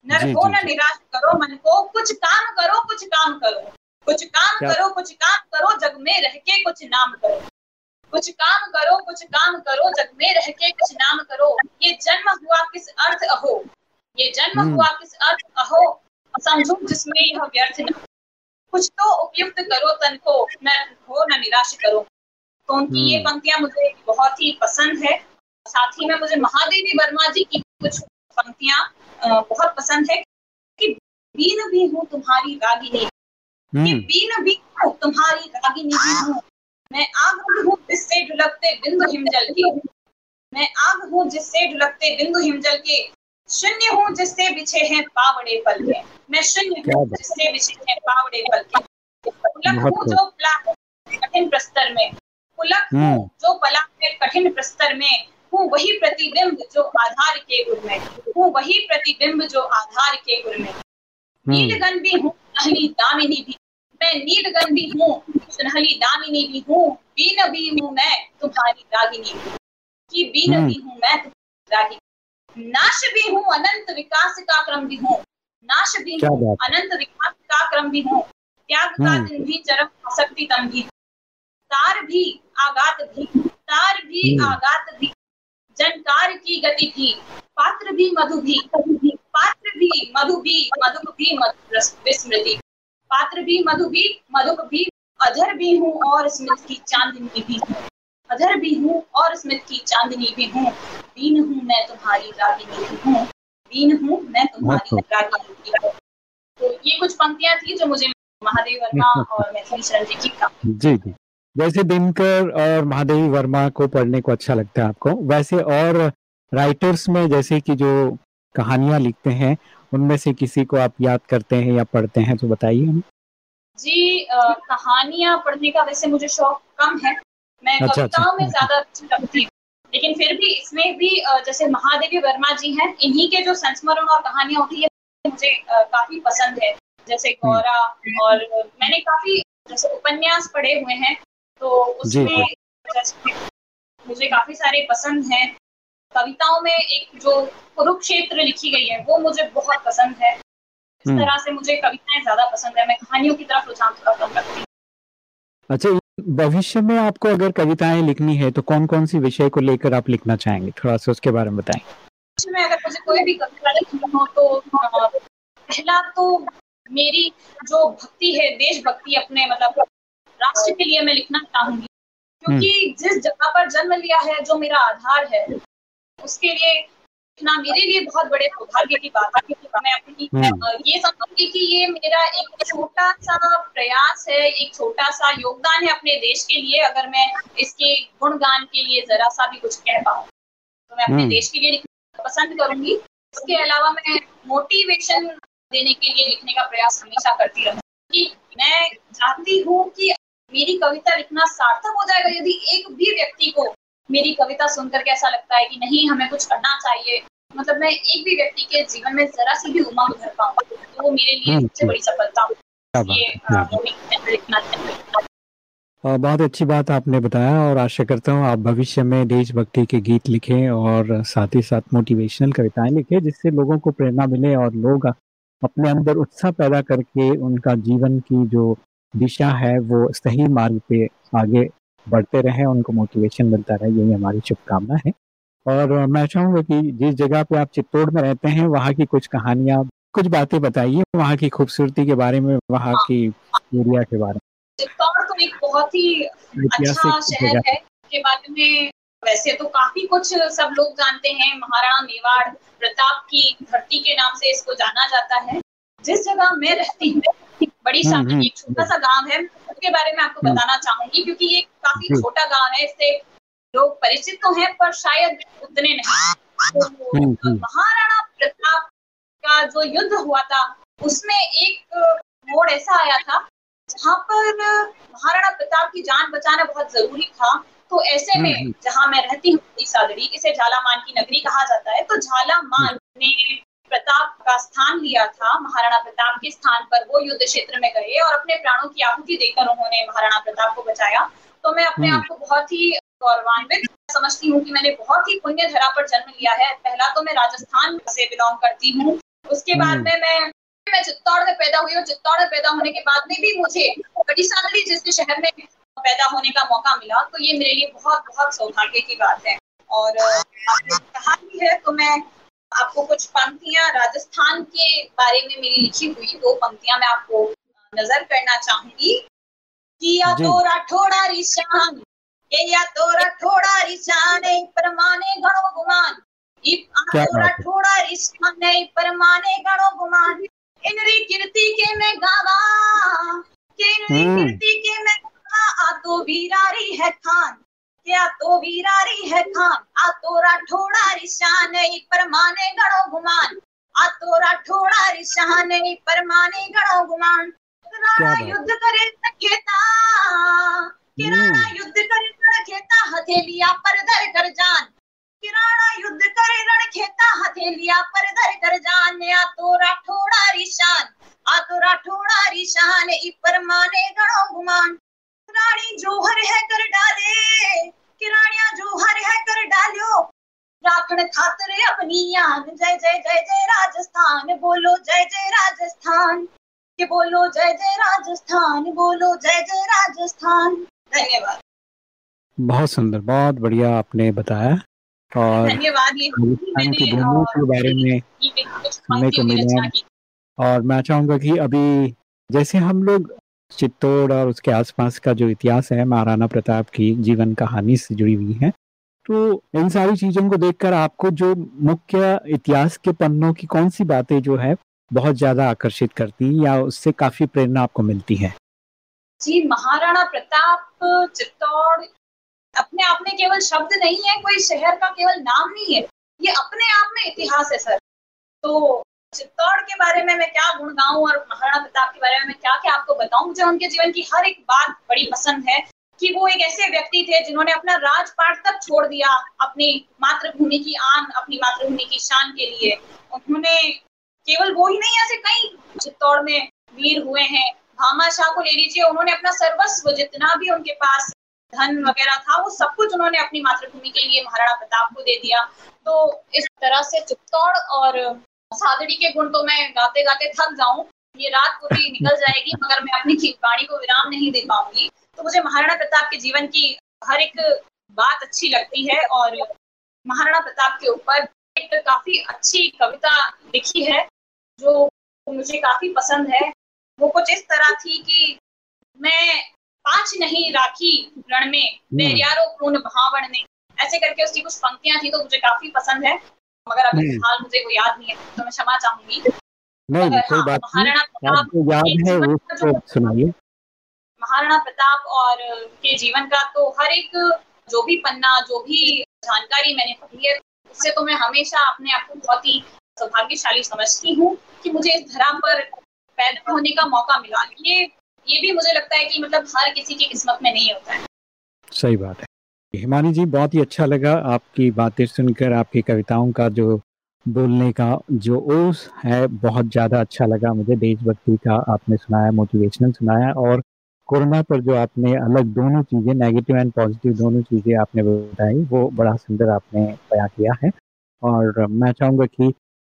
Speaker 2: नर हो न निराश करो मन को। कुछ काम करो कुछ काम करो। कुछ काम करो कुछ काम करो जग में रह के कुछ नाम करो। कुछ काम करो कुछ काम करो जग में रह के कुछ नाम करो। ये जन्म हुआ किस अर्थ अहो? ये जन्म हम्म। हुआ किस अर्थ अहो? समझो जिसमें यह व्यर्थ न कुछ तो उपयुक्त करो तन को। न हो न निराश करो। तो उनकी ये हम्म। पंक्तियाँ मुझे बहुत ही पसंद है। साथ ही में मुझे महादेवी वर्मा जी की कुछ पंक्तियाँ बहुत पसंद है कि बीन भी हूँ तुम्हारी रागिनी कि हम्म। बीन भी हूँ तुम्हारी रागिनी भी हूँ। मैं आग हूँ जिससे ढुलकते बिंदु हिमजल के। मैं आग हूँ जिससे ढुलकते बिंदु हिमजल के। शून्य हूँ जिससे बिछे हैं पावड़े पल के। मैं शून्य हूँ जिससे बिछे हैं पावड़े पल के। पुलक हूँ जो कठिन प्रस्तर में। पुलक हूँ हम्म। जो पला कठिन प्रस्तर में। हूँ वही प्रतिबिंब जो आधार के गुर में हूँ वही प्रतिबिंब जो आधार के गुर में हम्म। नीलगन भी हूँ सुनहली दामिनी भी। मैं नीलगन भी हूँ सुनहली दामिनी भी हूँ बीन भी हूँ मैं तुम्हारी रागिनी की बीन हम्म। भी हूँ मैं तुम्हारी रागिनी नाश भी हूँ अनंत विकास का क्रम भी हूँ। नाश भी हूँ अनंत विकास का क्रम भी हूँ। त्याग का दिन हम्म। भी चरम आसक्ति तम भी तार भी आगात भी तार भी। आगात भी। जनकार की गति भी पात्र भी मधु भी पात्र भी मधु भी मधुक भी विस्मृति। पात्र भी मधु भी मधुक भी अधर भी हूँ और स्मृति की चांदनी भी हूँ। अधर भी हूँ और स्मित की चांदनी भी हूँ। दीन हूँ मैं तुम्हारी रागिनी हूँ। दीन हूँ मैं तुम्हारी रागिनी हूँ। तो ये कुछ पंक्तियाँ थी जो मुझे महादेव वर्मा और मैथिली शरण जी की
Speaker 1: जी जी। वैसे दिनकर और महादेवी वर्मा को पढ़ने को अच्छा लगता है आपको। वैसे और राइटर्स में जैसे कि जो कहानियाँ लिखते हैं उनमें से किसी को आप याद करते हैं या पढ़ते हैं तो बताइए हमें।
Speaker 2: जी कहानियाँ पढ़ने का वैसे मुझे शौक कम है। मैं अच्छा, अच्छा, कविताओं में ज़्यादा अच्छी लगती हूँ। लेकिन फिर भी इसमें भी जैसे महादेवी वर्मा जी हैं इन्हीं के जो संस्मरण और कहानियाँ होती है मुझे काफ़ी पसंद है। जैसे हम्म। गौरा और मैंने काफ़ी जैसे उपन्यास पढ़े हुए हैं तो उसमें मुझे काफ़ी सारे पसंद हैं। कविताओं में एक जो कुरुक्षेत्र लिखी गई है वो मुझे बहुत पसंद है। इस हम्म। तरह से मुझे कविताएँ ज़्यादा पसंद है। मैं कहानियों की तरफ़ रुझान थोड़ा कम रखती हूँ।
Speaker 1: अच्छा भविष्य में आपको अगर कविताएँ लिखनी है तो कौन कौन सी विषय को लेकर आप लिखना चाहेंगे? थोड़ा सा उसके बारे में बताएँ।
Speaker 2: में अगर मुझे कोई भी कविता लिखनी हो तो पहला तो मेरी जो भक्ति है देशभक्ति अपने मतलब राष्ट्र के लिए मैं लिखना चाहूँगी क्योंकि हम्म। जिस जगह पर जन्म लिया है जो मेरा आधार है उसके लिए ना मेरे लिए बहुत बड़े सौभाग्य की बात है मैं अपनी हम्म। ये समझूँगी कि ये मेरा एक छोटा सा प्रयास है एक छोटा सा योगदान है अपने देश के लिए अगर मैं इसके गुणगान के लिए जरा सा भी कुछ कह पाऊँ तो मैं अपने हम्म। देश के लिए लिखना पसंद करूँगी इसके अलावा मैं मोटिवेशन देने के लिए लिखने का प्रयास हमेशा करती रहूँगी मैं चाहती हूँ कि मेरी कविता लिखना सार्थक हो जाएगा यदि एक भी व्यक्ति को मेरी कविता सुनकर कैसा लगता है कि नहीं हमें कुछ करना चाहिए। मतलब मैं एक भी व्यक्ति के जीवन में जरा सी भी उमंग भर पाऊँ तो वो मेरे लिए सबसे बड़ी सफलता
Speaker 1: बहुत अच्छी बात आपने बताया और आशा करता हूँ आप भविष्य में देशभक्ति के गीत लिखें और साथ ही साथ मोटिवेशनल कविताएँ लिखें जिससे लोगों को प्रेरणा मिले और लोग अपने अंदर उत्साह पैदा करके उनका जीवन की जो दिशा है वो सही मार्ग पे आगे बढ़ते रहें उनको मोटिवेशन मिलता रहे यही हमारी शुभकामना है। और मैं चाहूँगा कि जिस जगह पे आप चित्तौड़ में रहते हैं वहाँ की कुछ कहानियाँ कुछ बातें बताइए वहाँ की खूबसूरती के बारे में वहाँ की एरिया के बारे में।
Speaker 2: चित्तौड़ तो एक बहुत ही अच्छा शहर है के बारे में वैसे तो काफ़ी कुछ सब लोग जानते हैं महाराणा मेवाड़ प्रताप की धरती के नाम से इसको जाना जाता है। जिस जगह मैं रहती हूँ बड़ी हम्म, हम्म, एक छोटा सा गाँव है उसके बारे में आपको हम्म। बताना चाहूँगी क्योंकि ये काफ़ी छोटा गाँव है इससे लोग परिचित तो हैं पर शायद उतने नहीं। तो महाराणा प्रताप का जो युद्ध हुआ था उसमें एक मोड़ ऐसा आया था जहाँ पर महाराणा प्रताप की जान बचाना बहुत ज़रूरी था। तो ऐसे में जहाँ मैं रहती हूँ सादड़ी इसे झालामान की नगरी कहा जाता है तो झालामान ने प्रताप का स्थान लिया था महाराणा प्रताप के स्थान पर वो युद्ध क्षेत्र में गए और अपने प्राणों की आहुति देकर उन्होंने महाराणा प्रताप को बचाया तो मैं अपने हम्म। आप को बहुत ही गौरवान्वित समझती हूँ कि मैंने बहुत ही पुण्य धरा पर जन्म लिया है पहला तो मैं राजस्थान से बिलोंग करती हूँ उसके बाद हम्म। में मैं मैं चित्तौड़ में पैदा हुई और चित्तौड़ में पैदा होने के बाद में भी मुझे बड़ी जिस शहर में पैदा होने का मौका मिला तो ये मेरे लिए बहुत बहुत सौभाग्य की बात है और आपने कहा भी है तो मैं आपको कुछ पंक्तियाँ राजस्थान के बारे में मेरी लिखी हुई दो पंक्तियाँ मैं आपको नज़र करना चाहूँगी। कि या तो राठौड़ा रिशान ये या तो राठौड़ा रिशान परमाने गणो गुमान। राठौड़ा रिशान परमाने गणो गुमान। इनरी कीर्ति के मैं गावा के इनरी हम्म। कीर्ति के मैं गावा आ तो वीरारी है खान। क्या तो वीरारी है खान आ तो राठौड़ा रिशान परमाने गणो गुमान। आ तो राठौड़ा रिशान परमाने गणो गुमान। युद्ध करे खेता किराना हम्म। युद्ध करे रण खेता हथेलिया पर दर कर जान। किराना युद्ध करे रण खेता हथेलिया पर दर कर जान। आ तो राठौड़ा रिशान आ तो राठौड़ा रिशान ई परमाने गणो गुमान। रानी जोहर है कर डाले। किरानिया जोहर है कर डालो राखण खातर अपनी यान जय जय जय जय राजस्थान। बोलो जय जय राजस्थान। के बोलो जय जय राजस्थान। बोलो जय जय राजस्थान। धन्यवाद।
Speaker 1: बहुत सुंदर बहुत बढ़िया आपने बताया। और
Speaker 2: धन्यवाद ये
Speaker 1: के के बारे में सुनने को मिला। और मैं चाहूँगा कि अभी जैसे हम लोग चित्तौड़ और उसके आसपास का जो इतिहास है, महाराणा प्रताप की जीवन कहानी से जुड़ी हुई है। तो इन सारी चीज़ों को देखकर आपको जो मुख्य इतिहास के पन्नों की कौन सी बातें जो है, बहुत ज़्यादा आकर्षित करती या उससे काफ़ी प्रेरणा आपको मिलती है?
Speaker 2: जी, महाराणा प्रताप, चित्तौड़, अपने आप में केवल शब्द नहीं है, कोई शहर का केवल नाम नहीं है। ये अपने आप में इतिहास है, सर। तो चित्तौड़ के बारे में मैं क्या गुण गाऊं और महाराणा प्रताप के बारे में मैं क्या क्या आपको बताऊँ? मुझे उनके जीवन की हर एक बात बड़ी पसंद है कि वो एक ऐसे व्यक्ति थे जिन्होंने अपना राजपाट तक छोड़ दिया अपनी मातृभूमि की आन, अपनी मातृभूमि की शान के लिए। उन्होंने केवल वो ही नहीं, ऐसे कई चित्तौड़ में वीर हुए हैं। भामा शाह को ले लीजिए, उन्होंने अपना सर्वस्व जितना भी उनके पास धन वगैरह था, वो सब कुछ उन्होंने अपनी मातृभूमि के लिए महाराणा प्रताप को दे दिया। तो इस तरह से चित्तौड़ और सादड़ी के गुण तो मैं गाते गाते थक जाऊँ। ये रात पूरी निकल जाएगी मगर मैं अपनी वाणी को विराम नहीं दे पाऊँगी। तो मुझे महाराणा प्रताप के जीवन की हर एक बात अच्छी लगती है और महाराणा प्रताप के ऊपर एक काफ़ी अच्छी कविता लिखी है जो मुझे काफ़ी पसंद है। वो कुछ इस तरह थी कि मैं पाँच नहीं राखी रण में बेरियारो हम्म। पूर्ण भावण ने ऐसे करके उसकी कुछ पंक्तियाँ थी तो मुझे काफ़ी पसंद है। मगर अभी। फ़िलहाल मुझे वो याद नहीं है तो मैं क्षमा चाहूँगी।
Speaker 1: नहीं कोई बात महाराणा प्रताप याद है वो सुनाइए।
Speaker 2: महाराणा प्रताप और के जीवन का तो हर एक जो भी पन्ना जो भी जानकारी मैंने पढ़ी है उससे तो मैं हमेशा अपने आप को बहुत ही सौभाग्यशाली समझती हूँ कि मुझे इस धरा पर पैदा होने का मौका मिला। ये ये भी मुझे लगता है कि मतलब हर किसी की किस्मत में नहीं होता है।
Speaker 1: सही बात है। हिमानी जी, बहुत ही अच्छा लगा आपकी बातें सुनकर, आपकी कविताओं का जो बोलने का जो ओस है, बहुत ज़्यादा अच्छा लगा मुझे। देशभक्ति का आपने सुनाया मोटिवेशनल सुनाया और कोरोना पर जो आपने अलग दोनों चीज़ें नेगेटिव एंड पॉजिटिव दोनों चीज़ें आपने बताई, वो बड़ा सुंदर आपने बयां किया है। और मैं चाहूँगा कि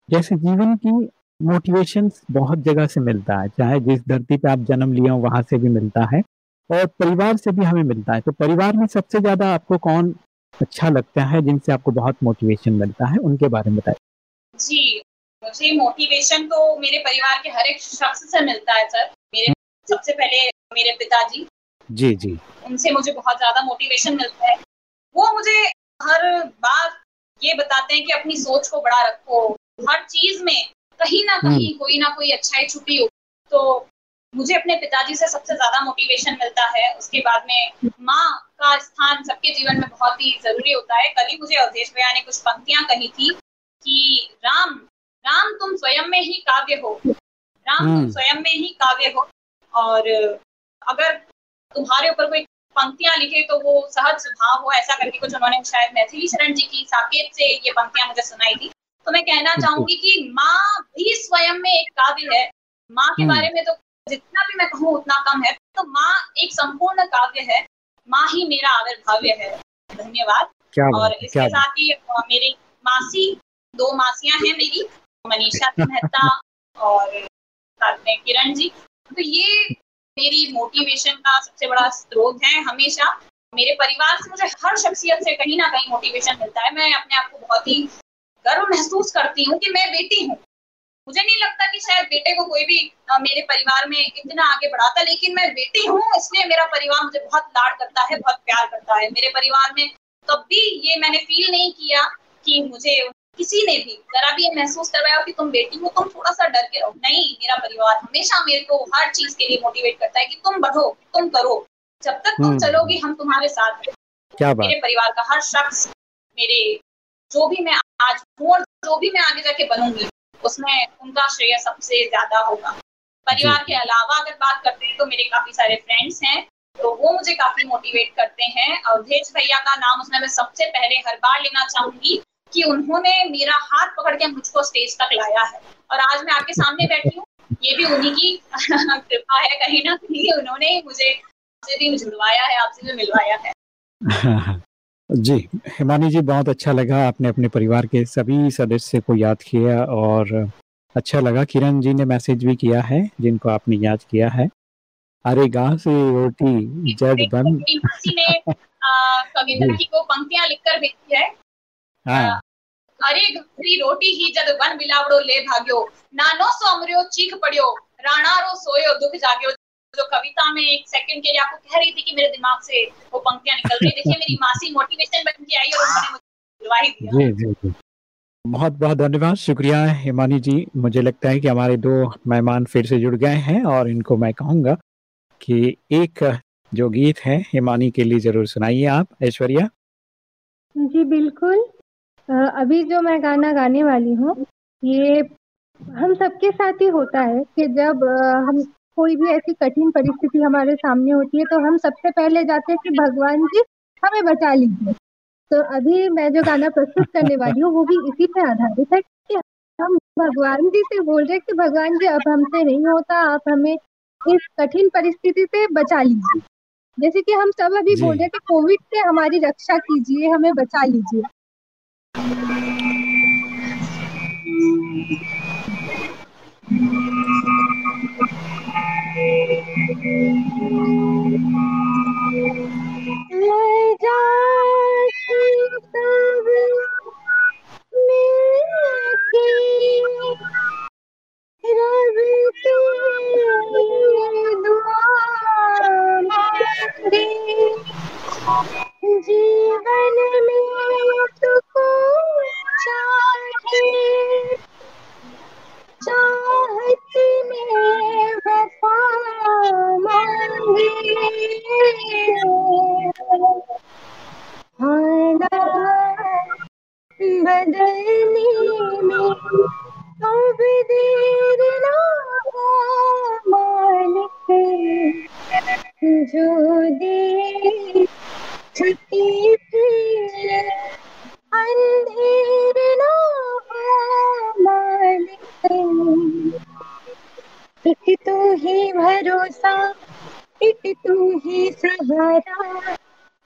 Speaker 1: जैसे जीवन की मोटिवेशन बहुत जगह से मिलता है, चाहे जिस धरती पे आप जन्म लिए हो, वहाँ से भी मिलता है। और परिवार से भी हमें मिलता है। तो परिवार में सबसे ज़्यादा आपको कौन अच्छा लगता है जिनसे आपको बहुत मोटिवेशन मिलता है उनके बारे में बताइए।
Speaker 2: जी मुझे मोटिवेशन तो मेरे परिवार के हर एक शख्स से मिलता है सर। मेरे सबसे पहले मेरे पिताजी।
Speaker 1: जी जी।
Speaker 2: उनसे मुझे बहुत ज़्यादा मोटिवेशन मिलता है। वो मुझे हर बार ये बताते हैं कि अपनी सोच को बड़ा रखो। हर चीज़ में कहीं ना कहीं
Speaker 1: हम्म।
Speaker 2: कोई ना कोई अच्छाई छुपी हो तो मुझे अपने पिताजी से सबसे ज़्यादा मोटिवेशन मिलता है। उसके बाद में माँ का स्थान सबके जीवन में बहुत ही ज़रूरी होता है। कल ही मुझे अवधेश भैया ने कुछ पंक्तियाँ कही थी कि राम राम तुम स्वयं में ही काव्य हो। राम तुम
Speaker 1: हम्म।
Speaker 2: स्वयं में ही काव्य हो। और अगर तुम्हारे ऊपर कोई पंक्तियाँ लिखे तो वो सहज स्वभाव हो। ऐसा करके कुछ उन्होंने शायद मैथिली शरण जी की साकेत से ये पंक्तियाँ मुझे सुनाई थी। तो मैं कहना चाहूँगी कि माँ भी स्वयं में एक काव्य है। माँ के
Speaker 1: हम्म।
Speaker 2: बारे में तो जितना भी मैं कहूँ उतना कम है। तो माँ एक संपूर्ण काव्य है। माँ ही मेरा आविर्भाव्य है। धन्यवाद। और इसके साथ ही मेरी मासी दो मासियाँ हैं मेरी मनीषा (laughs) मेहता और साथ में किरण जी। तो ये मेरी मोटिवेशन का सबसे बड़ा स्रोत है हमेशा। मेरे परिवार से मुझे हर शख्सियत से कहीं ना कहीं मोटिवेशन मिलता है। मैं अपने आप को बहुत ही गर्व महसूस करती हूँ कि मैं बेटी हूँ। मुझे नहीं लगता कि शायद बेटे को कोई भी मेरे परिवार में इतना आगे बढ़ाता लेकिन मैं बेटी हूँ इसलिए मेरा परिवार मुझे बहुत लाड करता है बहुत प्यार करता है। मेरे परिवार में कब भी ये मैंने फील नहीं किया कि मुझे किसी ने भी जरा भी ये महसूस करवाया कि तुम बेटी हो तुम थोड़ा सा डर के रहो। नहीं मेरा परिवार हमेशा मेरे को हर चीज़ के लिए मोटिवेट करता है कि तुम बढ़ो तुम करो। जब तक तुम
Speaker 1: हम्म।
Speaker 2: चलोगी हम तुम्हारे साथ हैं।
Speaker 1: क्या बात।
Speaker 2: मेरे परिवार का हर शख्स मेरे जो भी मैं आज हूँ और जो भी मैं आगे जाके बनूँगी उसमें उनका श्रेय सबसे ज़्यादा होगा। परिवार के अलावा अगर बात करते हैं तो मेरे काफ़ी सारे फ्रेंड्स हैं तो वो मुझे काफ़ी मोटिवेट करते हैं। अवधेश भैया का नाम उसमें मैं सबसे पहले हर बार लेना चाहूँगी कि उन्होंने मेरा हाथ पकड़ के मुझको स्टेज तक लाया है। और आज मैं आपके सामने बैठी हूँ ये भी उन्हीं की (laughs) कृपा है कहीं ना कहीं। उन्होंने ही मुझे आपसे भी जुड़वाया है आपसे भी मिलवाया है। (laughs)
Speaker 1: जी हिमानी जी बहुत अच्छा लगा आपने अपने परिवार के सभी सदस्य को याद किया और अच्छा लगा। किरण जी ने मैसेज भी किया है जिनको आपने याद किया है। अरे गाँव से रोटी जद बन (laughs)
Speaker 2: कविता की को पंक्तियाँ लिखकर भेजी है।
Speaker 1: हाँ।
Speaker 2: अरे घरी रोटी ही जद वन बिलावड़ो ले भाग्यो। नानो सो अमरियो चीख पड़ियो राणारो सोयो दुख जाग्यो। जो कविता में एक सेकंड के लिए आपको कह रही थी कि मेरे दिमाग से वो पंक्तियाँ निकल रही देखिए मेरी मासी मोटिवेशन बन के आई और उन्होंने मुझे दिलवा ही। दिया
Speaker 1: जी जी जी। बहुत बहुत धन्यवाद। शुक्रिया हिमानी जी। मुझे लगता है कि हमारे दो मेहमान फिर से जुड़ गए हैं और इनको मैं कहूँगा कि एक जो गीत है हिमानी के लिए ज़रूर सुनाइए आप। ऐश्वर्या?
Speaker 5: जी बिल्कुल। अभी जो मैं गाना गाने वाली हूँ ये हम सबके साथ ही होता है कि जब हम कोई भी ऐसी कठिन परिस्थिति हमारे सामने होती है तो हम सबसे पहले जाते हैं कि भगवान जी हमें बचा लीजिए। तो अभी मैं जो गाना प्रस्तुत करने वाली हूँ वो भी इसी पे आधारित है कि हम भगवान जी से बोल रहे हैं कि भगवान जी अब हमसे नहीं होता आप हमें इस कठिन परिस्थिति से बचा लीजिए। जैसे कि हम सब अभी बोल रहे हैं कि कोविड से हमारी रक्षा कीजिए हमें बचा लीजिए। जीवन में सुकून चाहिए चाहत में वफा मांगे। हालात बदलने में अब देर ना मालिक। जो दे छुट्टी फिर मालिक एक तू ही भरोसा एक तू ही सहारा।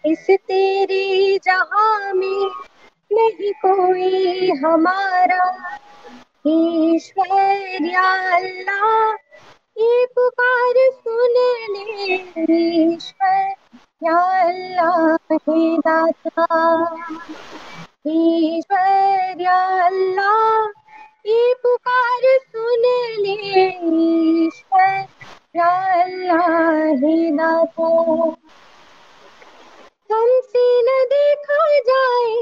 Speaker 5: इस तेरे जहाँ में नहीं कोई हमारा। ईश्वर या अल्लाह, ये पुकार सुन ले ईश्वर हे दाता। ईश्वर अल्लाह, ये पुकार सुन ले ईश्वर अल्लाह दाता हमसे न देखा जाए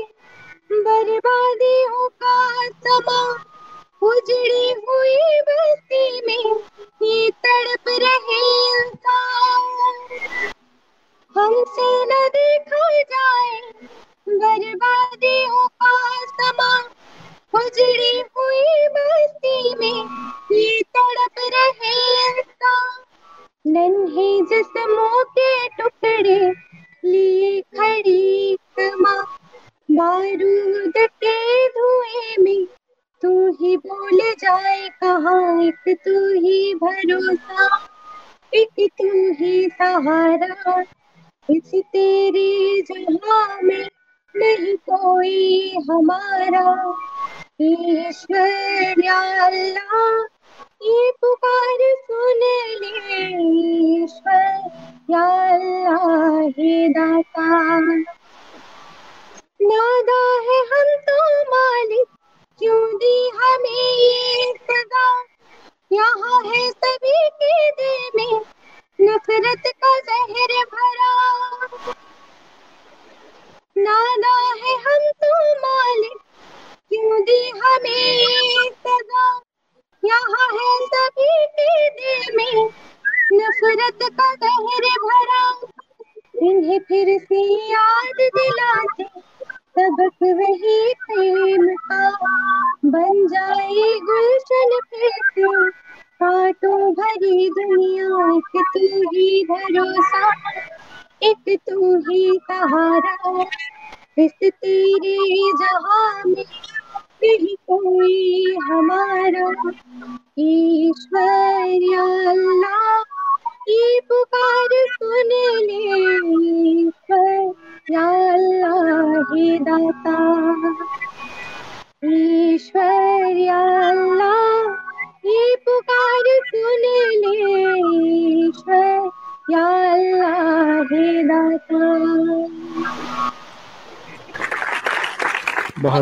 Speaker 5: बर्बादियों का समा उजड़ी हुई बस्ती में ये तड़प रहे इंसान। हमसे न देखा जाए बर्बादियों का समा उजड़ी हुई बस्ती में, ये तड़प रहे नन्हे जिस्मों के टुकड़े, लिए खड़ी कमा बारूद के धुएँ में, तू ही बोल जाए कहाँ, एक तू ही भरोसा। एक तू ही सहारा, इस तेरे जहाँ में नहीं कोई हमारा। ईश्वर अल्लाह, ये पुकार सुन ले। ईश्वर अल्लाह दाता। नादा है हम तो मालिक, क्यों दी हमें ये सजा? यहाँ है सभी के दिल में नफरत का जहर भरा। नादा है हम तो मालिक क्यों दी हमें सजा? यहाँ है सभी के दिल में। नफरत का जहर भरा। इन्हें फिर से याद दिलाते। सबक वही प्रेम का। बन जाए गुलशन फिर से। कांटों भरी दुनिया तू ही भरोसा। तेरे जहाँ में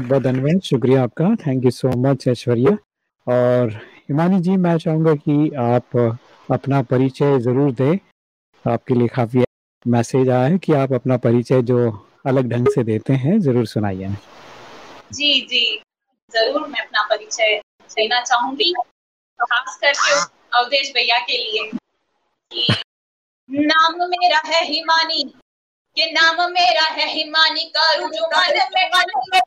Speaker 1: बहुत धन्यवाद, शुक्रिया आपका। Thank you so much Aishwarya. और हिमानी जी, मैं चाहूँगा कि आप अपना परिचय ज़रूर दें। आपके लिए काफ़ी मैसेज आया है कि आप अपना परिचय जो अलग ढंग से देते हैं, ज़रूर सुनाइए।
Speaker 2: जी जी। ज़रूर मैं अपना परिचय देना चाहूँगी। खास करके अवधेश भैया के लिए नाम मेरा है हिमानी, के नाम मेरा है हिमानी करू जो मन में मन में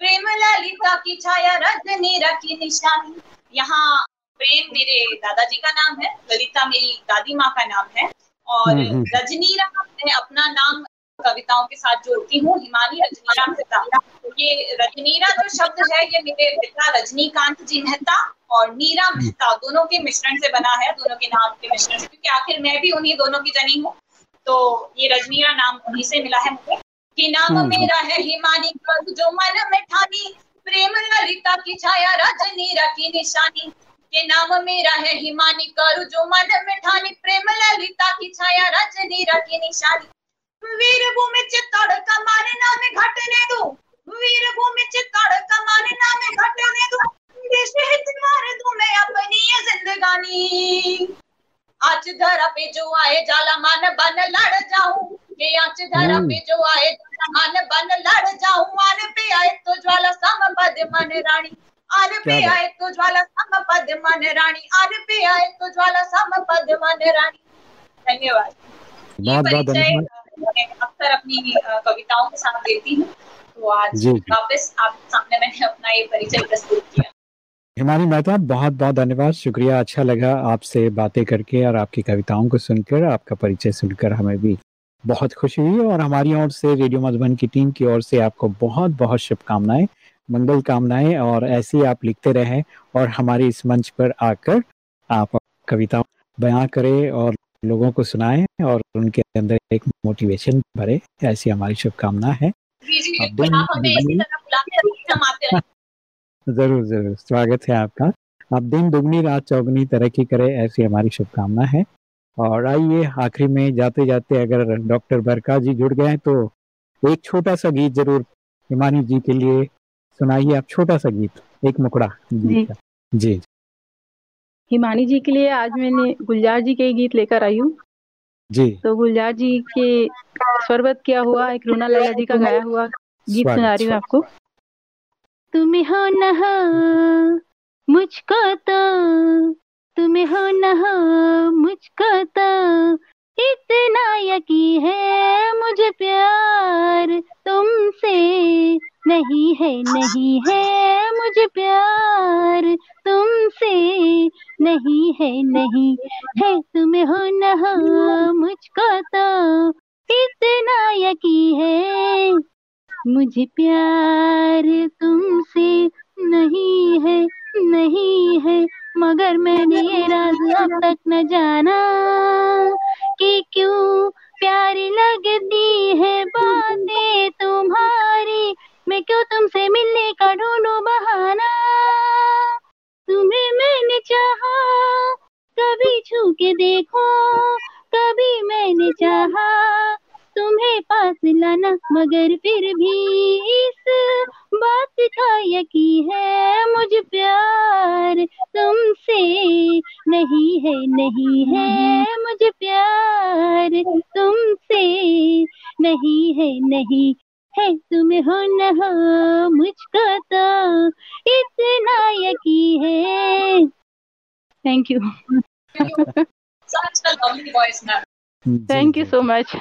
Speaker 2: प्रेम ललिता की छाया रजनीरा की निशानी। यहाँ प्रेम मेरे दादाजी का नाम है ललिता मेरी दादी माँ का नाम है। और
Speaker 1: हम्म, हम्म।
Speaker 2: रजनीरा मैं अपना नाम कविताओं के साथ जोड़ती हूँ हिमानी रजनीरा मेहता ये रजनीरा जो शब्द है ये मेरे पिता रजनीकांत जी मेहता और नीरा मेहता दोनों के मिश्रण से बना है दोनों के नाम के मिश्रण से। क्योंकि आखिर मैं भी उन्हीं दोनों की जनी हूँ। तो ये रजनीरा नाम उन्हीं से मिला है मुझे। कि नाम
Speaker 1: हम्म।
Speaker 2: मेरा है हिमानी कर जो मन में ठानी प्रेम ललिता की छाया रजनीरा की निशानी। के नाम मेरा है हिमानी करू जो मन में ठानी प्रेम ललिता की छाया रजनीरा की निशानी। वीर भूमि चित्तौड़ कमाने नामे घटने दो। वीर भूमि चित्तौड़ कमाने नामे घटने दो। देश हित मार दूँ मैं अपनी ये जिंदगानी। आज धरा पे जो आए जाला मान बन लड़ जाऊँ। के आज धरा
Speaker 1: हम्म।
Speaker 2: पे जो आए मान बन लड़ जाऊँ आने पे आए तो ज्वाला सम पद मन रानी। आने पे आए तो ज्वाला सम पद मन रानी। आने पे आए तो ज्वाला सम पद मन रानी। धन्यवाद।
Speaker 1: बहुत बहुत धन्यवाद।
Speaker 2: अक्सर अपनी कविताओं के साथ देती हूँ। तो आज। वापस आपके सामने मैंने अपना ये परिचय प्रस्तुत किया।
Speaker 1: हिमानी मेहता बहुत बहुत धन्यवाद। शुक्रिया अच्छा लगा आपसे बातें करके और आपकी कविताओं को सुनकर आपका परिचय सुनकर हमें भी। बहुत खुशी हुई और हमारी ओर से रेडियो मधुबन की टीम की ओर से आपको बहुत बहुत शुभकामनाएँ मंगल कामनाएँ और ऐसे ही आप लिखते रहें और हमारे इस मंच पर आकर आप कविता बयां करें और लोगों को सुनाएँ और उनके अंदर एक मोटिवेशन भरे ऐसी हमारी शुभकामना है। ज़रूर ज़रूर स्वागत है आपका। आप दिन दुगनी रात चौगनी तरक्की करे ऐसी हमारी शुभकामना है। और आइए आखिरी में जाते जाते अगर डॉक्टर बरका जी जुड़ गए तो एक छोटा सा गीत ज़रूर हिमानी जी के लिए सुनाइए। आप छोटा सा गीत एक मुकड़ा
Speaker 4: जी।
Speaker 1: जी
Speaker 4: हिमानी जी के लिए आज मैंने गुलजार जी के गीत लेकर आई हूँ।
Speaker 1: जी।
Speaker 4: तो गुलजार जी के स्वरबत क्या हुआ एक रूना लैला जी का गाया हुआ गीत सुना रही हूँ आपको। तुम्हें हो न हो मुझको तो तुम्हें हो न हो, मुझको तो इतना यकी है, मुझे प्यार तुमसे नहीं है नहीं है, मुझे प्यार तुमसे नहीं है नहीं है, तुम्हें हो न हो, मुझको तो इतना यकी है, मुझे प्यार तुमसे नहीं है नहीं है मगर मैंने ये राज अब तक न जाना कि क्यों प्यारी लगती है बातें तुम्हारी। मैं क्यों तुमसे मिलने का ढूंढू बहाना? तुम्हें मैंने चाहा कभी छू के देखो कभी मैंने चाहा। तुम्हें पास लाना मगर फिर भी इस बात का यकी है मुझ प्यार तुमसे नहीं है नहीं है मुझ प्यार तुमसे नहीं है नहीं है तुम्हें हो न हो मुझको तो इतना यकी है thank you
Speaker 2: Such a lovely voice, ma'am.
Speaker 4: Thank you so much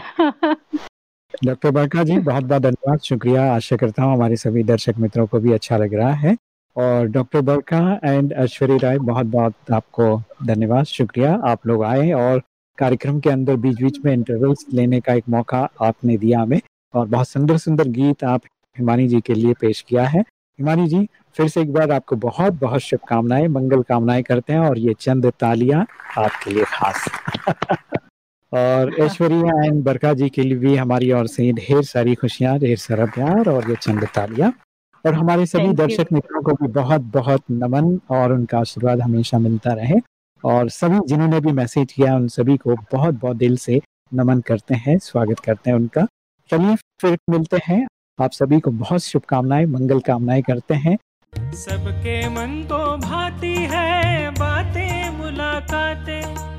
Speaker 1: doctor Barka ji बहुत बहुत धन्यवाद शुक्रिया। आशा करता हूँ हमारे सभी दर्शक मित्रों को भी अच्छा लग रहा है। और डॉक्टर बरका एंड ऐश्वर्य राय बहुत बहुत आपको धन्यवाद शुक्रिया। आप लोग आए और कार्यक्रम के अंदर बीच बीच में इंटरवल्स लेने का एक मौका आपने दिया हमें। और बहुत सुंदर सुंदर गीत आप हिमानी जी के लिए पेश किया है। हिमानी जी फिर से एक बार आपको बहुत बहुत शुभकामनाएँ मंगल कामनाएँ करते हैं और ये चंद तालियाँ आपके लिए खास। (laughs) और ऐश्वर्या एंड बरका जी के लिए भी हमारी ओर से ढेर सारी खुशियाँ ढेर सारा प्यार और ये चंद तालियाँ। और हमारे सभी दर्शक मित्रों को भी बहुत बहुत नमन और उनका आशीर्वाद हमेशा मिलता रहे। और सभी जिन्होंने भी मैसेज किया उन सभी को बहुत बहुत दिल से नमन करते हैं स्वागत करते हैं उनका। चलिए फिर मिलते हैं। आप सभी को बहुत शुभकामनाएँ मंगल कामनाएँ करते हैं।
Speaker 7: सबके मन को भाती है बातें मुलाकातें।